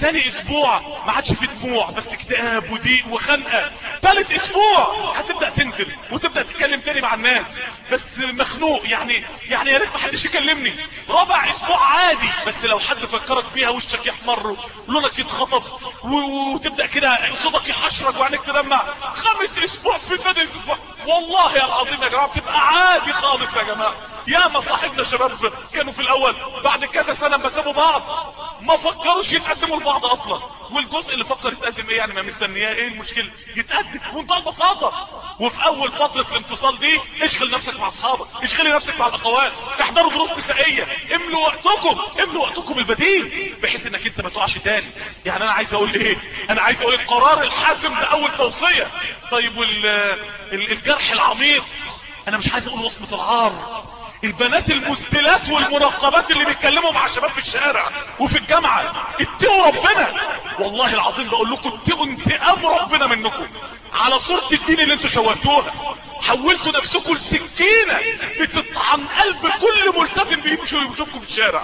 تاني أسبوع ما عادش في دموع بس اكتئاب وضيق وخنقه تالت أسبوع هتبدأ تنزل وتبدأ تتكلم تاني مع الناس. بس مخنوق يعني يعني يا ريت ما حدش يكلمني. رابع أسبوع عادي بس لو حد فكرك بيها وشك يحمر ولونك يتخطف وتبدأ كده صوتك يحشرج وعينك تدمع. خامس أسبوع في سادس أسبوع. والله يا العظيم يا جماعة بتبقى عادي خالص يا جماعة. يا ما صاحبنا شباب كانوا في الأول بعد كذا سنة ما سابوا بعض ما فكروش يتقدموا لبعض أصلا. والجزء اللي فكر يتقدم إيه يعني؟ ما مستنياه. إيه المشكلة؟ يتقدم بمنتهى البساطة. وفي أول فترة الانفصال دي اشغل نفسك مع أصحابك اشغلي نفسك مع الأخوات احضروا دروس نسائية املوا وقتكم املوا وقتكم البديل بحيث إنك أنت ما تقعش تاني. يعني أنا عايز أقول إيه؟ أنا عايز أقول القرار الحاسم ده أول توصية. طيب والجرح العميق. أنا مش عايز أقول وصمة العار. البنات المسدلات والمنقبات اللي بيتكلموا مع شباب في الشارع وفي الجامعة اتقوا ربنا. والله العظيم بقول لكم اتقوا انتقام ربنا منكم. على صورة الدين اللي أنتوا شوهتوها حولتوا نفسكم لسكينة بتطعن قلب كل ملتزم بيمشوا يشوفكم في الشارع.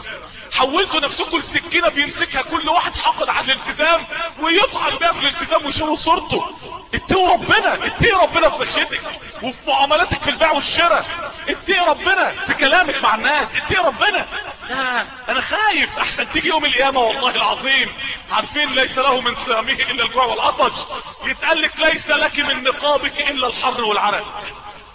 حولتوا نفسكم لسكينة بيمسكها كل واحد حاقد على الالتزام ويطعن بيها في الالتزام ويشوفوا صورته. اتقوا ربنا اتقي ربنا في مشيتك وفي معاملاتك في البيع والشراء. اتقي ربنا في كلامك مع الناس. اتقي ربنا. يا أنا خايف أحسن تيجي يوم القيامة والله العظيم. عارفين ليس له من سامه إلا الجوع والعطش. يتقال لك ليس لك من نقابك إلا الحر والعرق.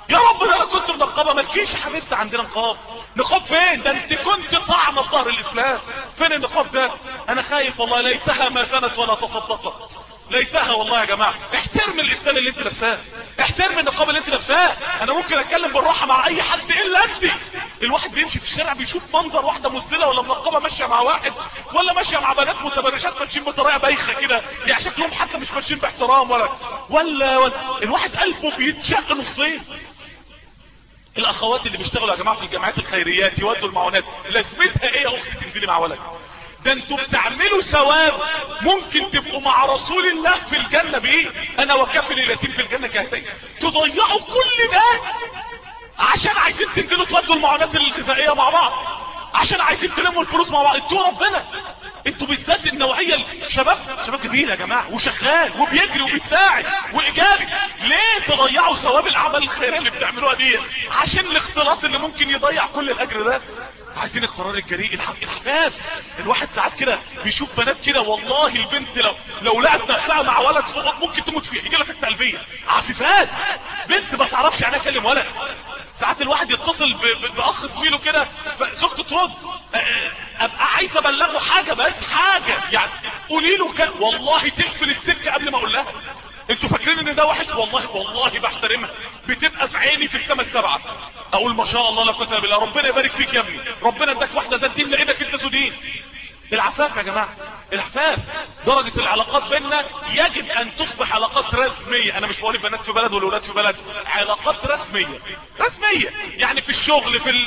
يا رب أنا كنت منقبة مالكيش يا حبيبتي عندنا نقاب نقاب فين؟ ده انت كنت طعنه في ظهر الإسلام. فين النقاب ده؟ أنا خايف والله ليتها ما زنت ولا تصدقت. ليتها والله يا جماعة. احترم الإسلام اللي انت لابساه. احترم النقاب اللي انت لابساه. أنا ممكن أتكلم بالراحة مع أي حد إلا أنت. الواحد بيمشي في الشارع بيشوف منظر واحدة مسلمة ولا منقبة ماشية مع واحد ولا ماشية مع بنات متبرجات ماشيين بطريقة بايخة كده. يعني شكلهم حتى مش ماشيين باحترام ولا ولا, ولا الواحد قلبه بيتشق نصين الأخوات اللي بيشتغلوا يا جماعة في الجامعات الخيريات يودوا المعونات. لازمتها إيه يا أختي تنزلي مع ولد؟ ده أنتوا بتعملوا ثواب ممكن تبقوا مع رسول الله في الجنة بإيه؟ أنا وكافل اليتيم في الجنة كهتين. تضيعوا كل ده عشان عايزين تنزلوا تودوا المعونات الغذائية مع بعض. عشان عايزين تلموا الفلوس مع بعض. أنتوا ربنا. أنتوا بالذات النوعية الشباب شباب جميل يا جماعة. وشغال وبيجري وبيساعد وإيجابي. ليه تضيعوا ثواب الاعمال الخيرية اللي بتعملوها دي؟ عشان الاختلاط اللي ممكن يضيع كل الأجر ده. عايزين القرار الجريء الحفاف الواحد ساعات كده بيشوف بنات كده والله البنت لو لو لقت نفسها مع ولد فوق ممكن تموت فيه يجي لها سكتة قلبية. عفيفات. بنت ما تعرفش يعني أكلم ولد. ساعات الواحد يتصل بأخ زميله كده زوجته ترد. أبقى عايز أبلغه حاجة بس حاجة يعني. قولي له والله تقفل السكة قبل ما أقول لها. أنتوا فاكرين ان ده وحش؟ والله والله بحترمها. بتبقى في عيني في السماء السبعة. أقول ما شاء الله لا قوه بالله. ربنا يبارك فيك يا ابني. ربنا اداك واحدة ذات دين لانك انت ذو دين. العفاف يا جماعة العفاف. درجة العلاقات بيننا يجب أن تصبح علاقات رسمية. أنا مش بقول البنات في بلد والولاد في بلد. علاقات رسمية. رسمية. يعني في الشغل في ال...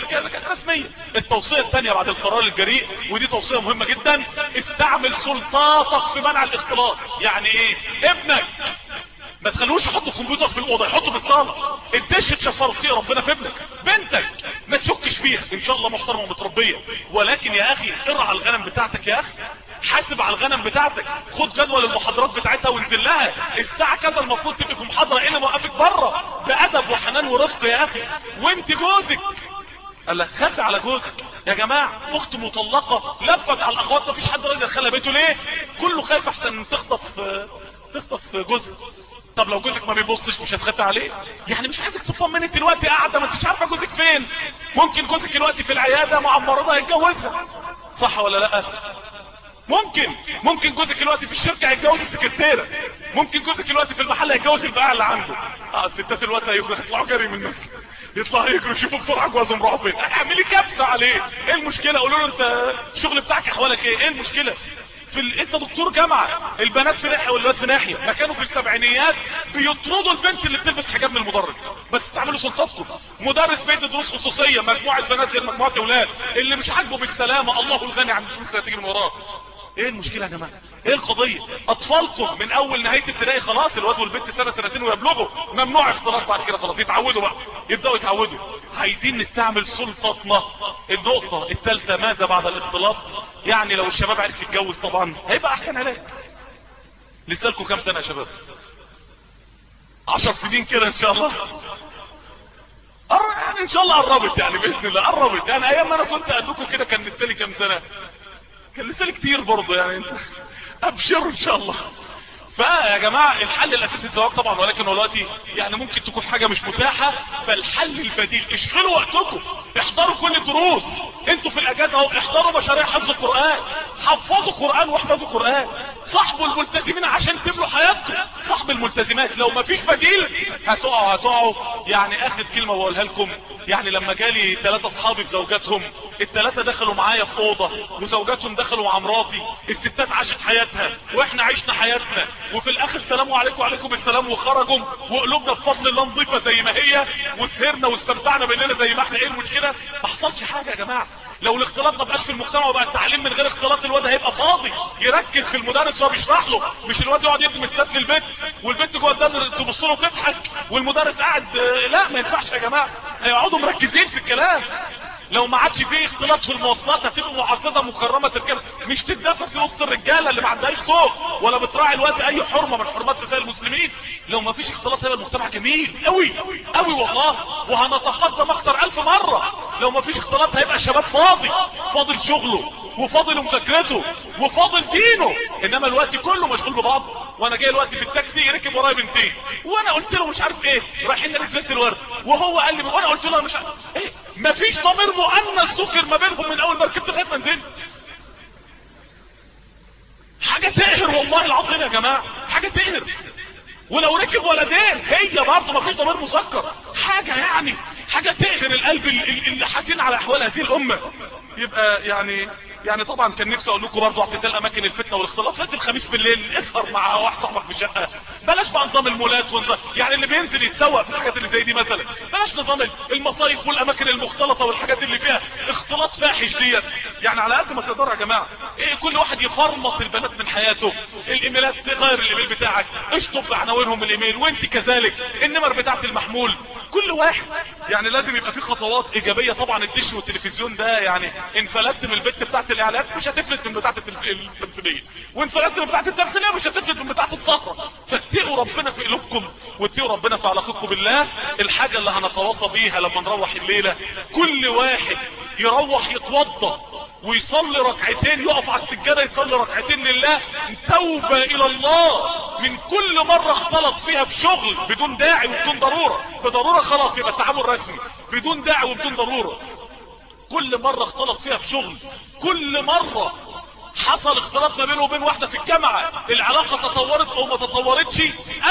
رسمية. التوصية الثانية بعد القرار الجريء ودي توصية مهمة جدا. استعمل سلطاتك في منع الاختلاط. يعني إيه؟ ابنك. ما تخلوش يحطوا كمبيوتر في الأوضة يحطوا في الصالة. الدش تشفره كتير ربنا في ابنك. بنتك ما تشكش فيها. إن شاء الله محترمة ومتربية. ولكن يا أخي ارعى الغنم بتاعتك يا أخي. حاسب على الغنم بتاعتك. خد جدول المحاضرات بتاعتها وانزل لها. الساعة كذا المفروض تبقى في محاضرة إيه اللي موقفك بره. بأدب وحنان ورفق يا أخي. وانت جوزك. قال لك خافي على جوزك. يا جماعة أخت مطلقة لفت على الأخوات مفيش حد راضي يدخلها بيته ليه؟ كله خايف أحسن تخطف تخطف جوزك. طب لو جوزك ما بيبصش مش هتخافي عليه؟ يعني مش عايزك تطمني دلوقتي قاعدة ما انتش عارفة جوزك فين. ممكن جوزك دلوقتي في العيادة مع مريضه هيتجوزها صح ولا لأ؟ ممكن. ممكن جوزك دلوقتي في الشركة هيتجوز السكرتيرة. ممكن جوزك دلوقتي في المحل هيتجوز البائع اللي عنده. آه الستات دلوقتي هيطلعوا جري من المسجد يطلعوا يجروا يشوفوا بسرعة جوازهم راحوا فين. اعملي كبسة عليه. إيه المشكلة؟ قولوا له أنت الشغل بتاعك أحوالك إيه؟ إيه المشكلة؟ في ال... انت دكتور جامعة البنات في ناحية والولاد في ناحية ما كانوا في السبعينيات بيطردوا البنت اللي بتلبس حجاب من المدرج. بس استعملوا سلطاتكم. مدرس بيدي دروس خصوصية مجموعة بنات غير مجموعة أولاد اللي مش عاجبه بالسلامة الله الغني عن الفلوس اللي هتيجي من وراه. إيه المشكلة يا جماعة؟ إيه القضية؟ أطفالكم من أول نهاية ابتدائي خلاص الواد والبنت سنة سنتين ويبلغوا ممنوع اختلاط بعد كده خلاص يتعودوا بقى يبدأوا يتعودوا. عايزين نستعمل سلطتنا النقطة الثالثة ماذا بعد الاختلاط؟ يعني لو الشباب عرف يتجوز طبعا هيبقى أحسن علاج. لسه لكم كام سنة يا شباب؟ عشر سنين كده إن شاء الله. يعني إن شاء الله قربت يعني بإذن الله قربت. يعني أيام ما أنا كنت ادوكم كده كان لسه لي كام سنة؟ كان لسه كتير برضه يعني. انت إن شاء الله. فيا جماعة الحل الأساسي الزواج طبعا ولكن دلوقتي يعني ممكن تكون حاجة مش متاحة فالحل البديل اشغلوا وقتكم احضروا كل الدروس أنتوا في الأجازة أهو احضروا مشاريع حفظ القرآن حفظوا قرآن واحفظوا قرآن صاحبوا الملتزمين عشان تبلوا حياتكم صاحب الملتزمات لو ما فيش بديل هتقعوا هتقعوا. يعني آخر كلمة بقولها لكم يعني لما جالي ثلاثة أصحابي في زوجاتهم الثلاثة دخلوا معايا في أوضة وزوجاتهم دخلوا مع مراتي الستات عاشت حياتها وإحنا عشنا حياتنا. وفي الآخر سلام عليكم وعليكم السلام وخرجوا وقلوبنا بفضل الله نظيفة زي ما هي وسهرنا واستمتعنا بيننا زي ما إحنا. إيه المشكلة؟ ما حصلش حاجة يا جماعة. لو الاختلاط ما بقاش في المجتمع وبقى التعليم من غير اختلاط الواد هيبقى فاضي يركز في المدرس وهو بيشرح له. مش الواد يقعد يدي مستات في البيت والبنت جوه الدار تبص له تضحك والمدرس قاعد. لا ما ينفعش يا جماعة. هيقعدوا مركزين في الكلام. لو ما عادش فيه اختلاط في المواصلات هتبقى معززة مكرمة تركب مش تتنافسي وسط الرجالة اللي ما عندهاش صوت ولا بتراعي الوقت اي حرمة من حرمات نساء المسلمين. لو ما فيش اختلاط هيبقى المجتمع جميل قوي قوي والله. وهنتقدم أكتر ألف مرة. لو ما فيش اختلاط هيبقى شباب فاضي فاضل شغله وفاضل مذاكرته وفاضل دينه. إنما الوقت كله مشغول ببعض. وأنا جاي الوقت في التاكسي ركب ورايا بنتين. وأنا قلت له مش عارف إيه رايحين نادي جزيره الورد. وهو قال لي وأنا قلت له مش عارف إيه مفيش ضمير ذكر ما بينهم من أول ما ركبت لغاية ما نزلت. حاجة تقهر والله العظيم يا جماعة. حاجة تقهر. ولو ركب ولدين هي برضه مفيش ضمير مسكر. حاجة يعني حاجة تقهر القلب اللي حزين على أحوال هذه الأمة. يبقى يعني يعني طبعا كان نفسي أقول لكم برضه اعتزال أماكن الفتنة والاختلاط. فات الخميس بالليل اسهر مع واحد صاحبك في الشقة. بلاش بقى نظام المولات ونظام يعني اللي بينزل يتسوق في الحاجات اللي زي دي مثلا. بلاش نظام المصايف والأماكن المختلطة والحاجات اللي فيها اختلاط فاحش ديت. يعني على قد ما تقدروا يا جماعة إيه كل واحد يفرمط البنات من حياته. الإيميلات تغير الإيميل بتاعك. اشطب عناوينهم الإيميل؟ وأنت كذلك. النمر بتاعت المحمول. كل واحد. يعني لازم يبقى في خطوات إيجابية. طبعا الدش والتلفزيون ده يعني انفلتت من البت بتاعت الاعلانات مش هتفلت من بتاعت التمثيليه وانفلتت من بتاعت التمثيليه مش هتفلت من بتاعت السطره فاتقوا ربنا في قلوبكم واتقوا ربنا في علاقتكم بالله. الحاجة اللي هنتواصى بيها لما نروح الليلة كل واحد يروح يتوضى ويصلي ركعتين يقف على السجادة يصلي ركعتين لله. توبة إلى الله. من كل مرة اختلط فيها في شغل بدون داعي وبدون ضرورة. بضرورة خلاص يبقى التعامل رسمي. بدون داعي وبدون ضرورة. كل مرة اختلط فيها في شغل كل مرة حصل اختلاط ما بينه وبين واحدة في الجامعة العلاقة تطورت أو ما تطورتش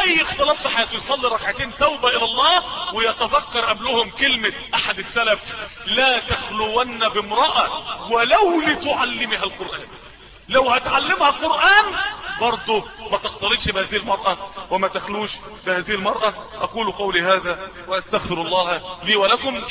أي اختلاط في حياته يصلي ركعتين توبة إلى الله ويتذكر قبلهم كلمة أحد السلف لا تخلون بامرأة ولو لتعلمها القرآن. لو هتعلمها قرآن برضه ما تختلطش بهذه المرأة وما تخلوش بهذه المرأة. أقول قولي هذا وأستغفر الله لي ولكم.